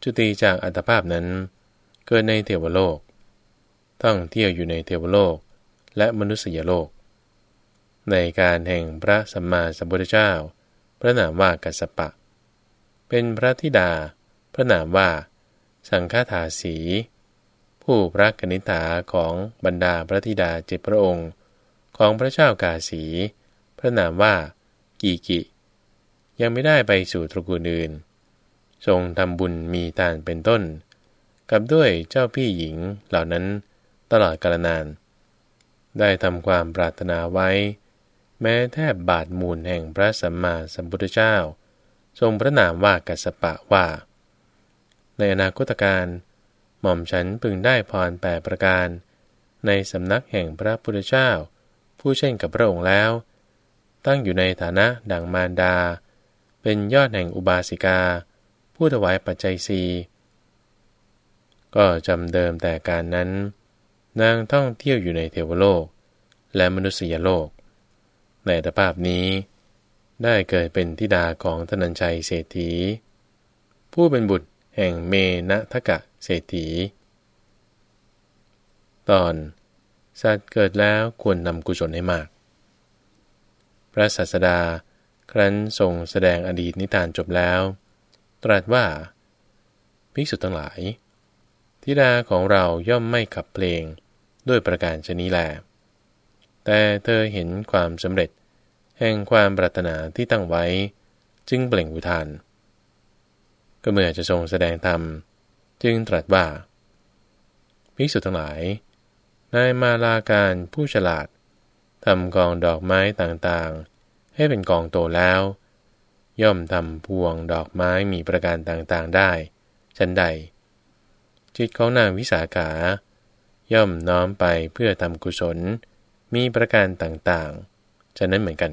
จุติจากอัตภาพนั้น เกิดในเทวโลก ท่องเที่ยวอยู่ในเทวโลกและมนุษยโลก ในการแห่งพระสัมมาสัมพุทธเจ้า พระนามว่ากัสปะ เป็นพระธิดา พระนามว่า สังฆาถาสี ผู้พระกนิษฐาของบรรดาพระธิดาเจ็ดพระองค์ ของพระเจ้ากาสี พระนามว่ากีกิ ยังไม่ได้ไปสู่ตระกูลอื่น ทรงทำบุญมีทานเป็นต้น กับด้วยเจ้าพี่หญิงเหล่านั้น ตลอดกาลนาน ได้ทำความปรารถนาไว้ แม้แทบบาทมูลแห่งพระสัมมาสัมพุทธเจ้า ทรงพระนามว่ากัสปะว่า ในอนาคตการหม่อมฉันพึงได้พรแปประการ ในสำนักแห่งพระพุทธเจ้า ผู้เช่นกับพระองค์แล้ว ตั้งอยู่ในฐานะดังมารดา เป็นยอดแห่งอุบาสิกา ผู้ถวายปัจจัยสีก็จำเดิมแต่การนั้น นางท่องเที่ยวอยู่ในเทวโลก และมนุษยโลก ในอัตภาพนี้ ได้เกิดเป็นธิดาของธนัญชัยเศรษฐี ผู้เป็นบุตรแห่งเมณทกะเศรษฐี ตอน สัตว์เกิดแล้วควรนำกุศลให้มาก พระศาสดาครั้นทรงแสดงอดีตนิทานจบแล้ว ตรัสว่า ภิกษุทั้งหลาย ธิดาของเราย่อมไม่ขับเพลง ด้วยประการชนี้แล แต่เธอเห็นความสำเร็จ แห่งความปรารถนาที่ตั้งไว้ จึงเปล่งอุทาน ก็เมื่อจะทรงแสดงธรรม จึงตรัสว่าภิกษุทั้งหลาย นายมาลาการผู้ฉลาดทำกองดอกไม้ต่างๆ ให้เป็นกองโตแล้ว ย่อมทำพวงดอกไม้มีประการต่างๆได้ ฉันใด จิตของนางวิสาขา ย่อมน้อมไปเพื่อทำกุศล มีประการต่างๆ ฉะนั้นเหมือนกัน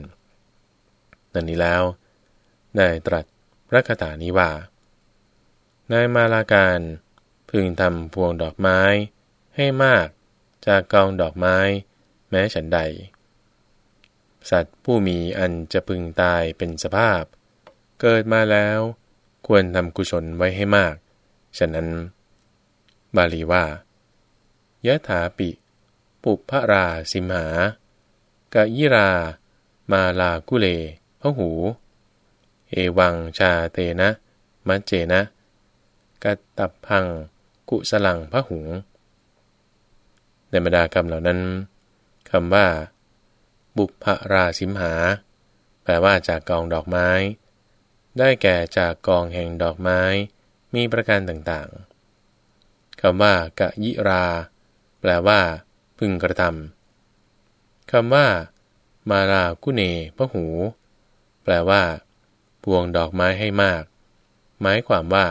ดังนี้แล้วได้ตรัสพระคาถานี้ว่า นายมาลาการ พึงทำพวงดอกไม้ ให้มากจากกองดอกไม้ แม้ฉันใด สัตว์ผู้มีอันจะพึงตายเป็นสภาพ เกิดมาแล้ว ควรทำกุศลไว้ให้มาก ฉะนั้น บาลีว่า ยะถาปิ ปุพราสิมหากะยิรา มาลากุเลพหู เอวังชาเตนะ มัจเจนะกัตตับพัง กุสลังพระหุง ในบรรดาคำเหล่านั้นคำว่า บุพราสิมหา แปลว่าจากกองดอกไม้ ได้แก่จากกองแห่งดอกไม้มีประการต่างๆคำว่ากะยิรา แปลว่า พึงกระทำคำว่า มาลากุเนพหู แปลว่า พวงดอกไม้ให้มาก หมายความว่า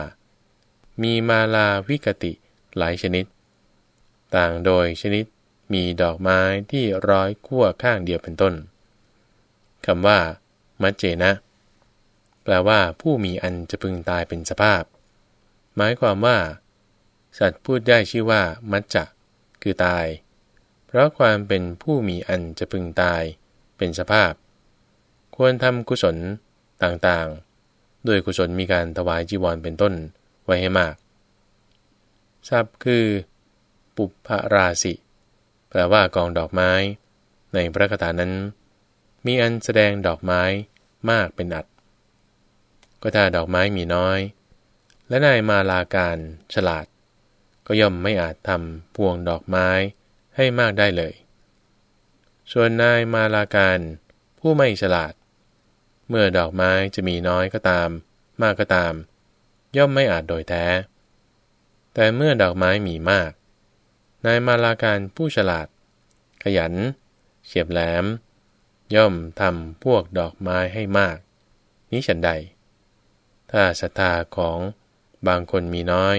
มีมาลาวิกติหลายชนิด ต่างโดยชนิดมีดอกไม้ที่ร้อยขั้วข้างเดียวเป็นต้นคำว่า มัจเจนะ แปลว่า ผู้มีอันจะพึงตายเป็นสภาพ หมายความว่า สัตว์พูดได้ชื่อว่า มัจจะ คือตาย เพราะความเป็นผู้มีอันจะพึงตาย เป็นสภาพ ควรทำกุศลต่างๆโดยกุศลมีการถวายจีวรเป็นต้นไว้ให้มากศัพท์คือ ปุพราสิแปลว่ากองดอกไม้ ในพระคาถานั้น มีอันแสดงดอกไม้มากเป็นอัด ก็ถ้าดอกไม้มีน้อย และนายมาลาการฉลาด ก็ย่อมไม่อาจทำพวงดอกไม้ให้มากได้เลย ส่วนนายมาลาการผู้ไม่ฉลาด เมื่อดอกไม้จะมีน้อยก็ตาม มากก็ตาม ย่อมไม่อาจโดยแท้ แต่เมื่อดอกไม้มีมาก นายมาลาการผู้ฉลาด ขยัน เฉียบแหลม ย่อมทำพวกดอกไม้ให้มาก นี้ฉันใด ถ้าศรัทธาของบางคนมีน้อย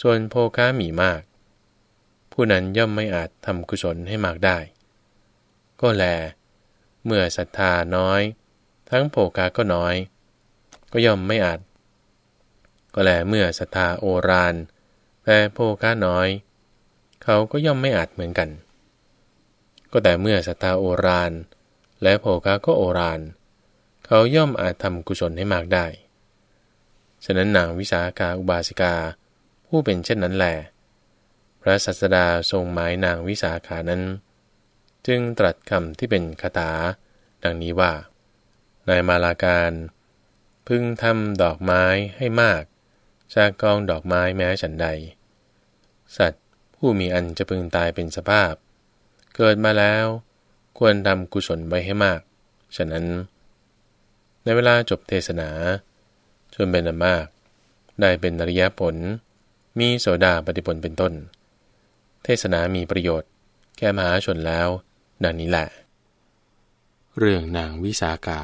ส่วนโภค้ามีมาก ผู้นั้นย่อมไม่อาจทำกุศลให้มากได้ ก็แล เมื่อศรัทธาน้อย ทั้งโภคาก็น้อย ก็ย่อมไม่อาจ ก็แลเมื่อศรัทธาโอรานแต่โภคาน้อย เขาก็ย่อมไม่อาจเหมือนกัน ก็แต่เมื่อศรัทธาโอรานและโภคาก็โอรานเขาย่อมอาจทำกุศลให้มากได้ ฉะนั้นนางวิสาขาอุบาสิกา ผู้เป็นเช่นนั้นแหลพระสัสดาทรงหมายนางวิสาขานั้น จึงตรัสคำที่เป็นคาถาดังนี้ว่า นายมาลาการ พึงทำดอกไม้ให้มาก จากกองดอกไม้แม้ฉันใด สัตว์ผู้มีอันจะพึงตายเป็นสภาพ เกิดมาแล้วควรทำกุศลไว้ให้มาก ฉะนั้น ในเวลาจบเทศนา ชนเป็นอันมาก ได้เป็นอริยผล มีโสดาปฏิผลเป็นต้น เทศนามีประโยชน์ แก่มหาชนแล้ว ดังนี้แหละ เรื่องนางวิสาขา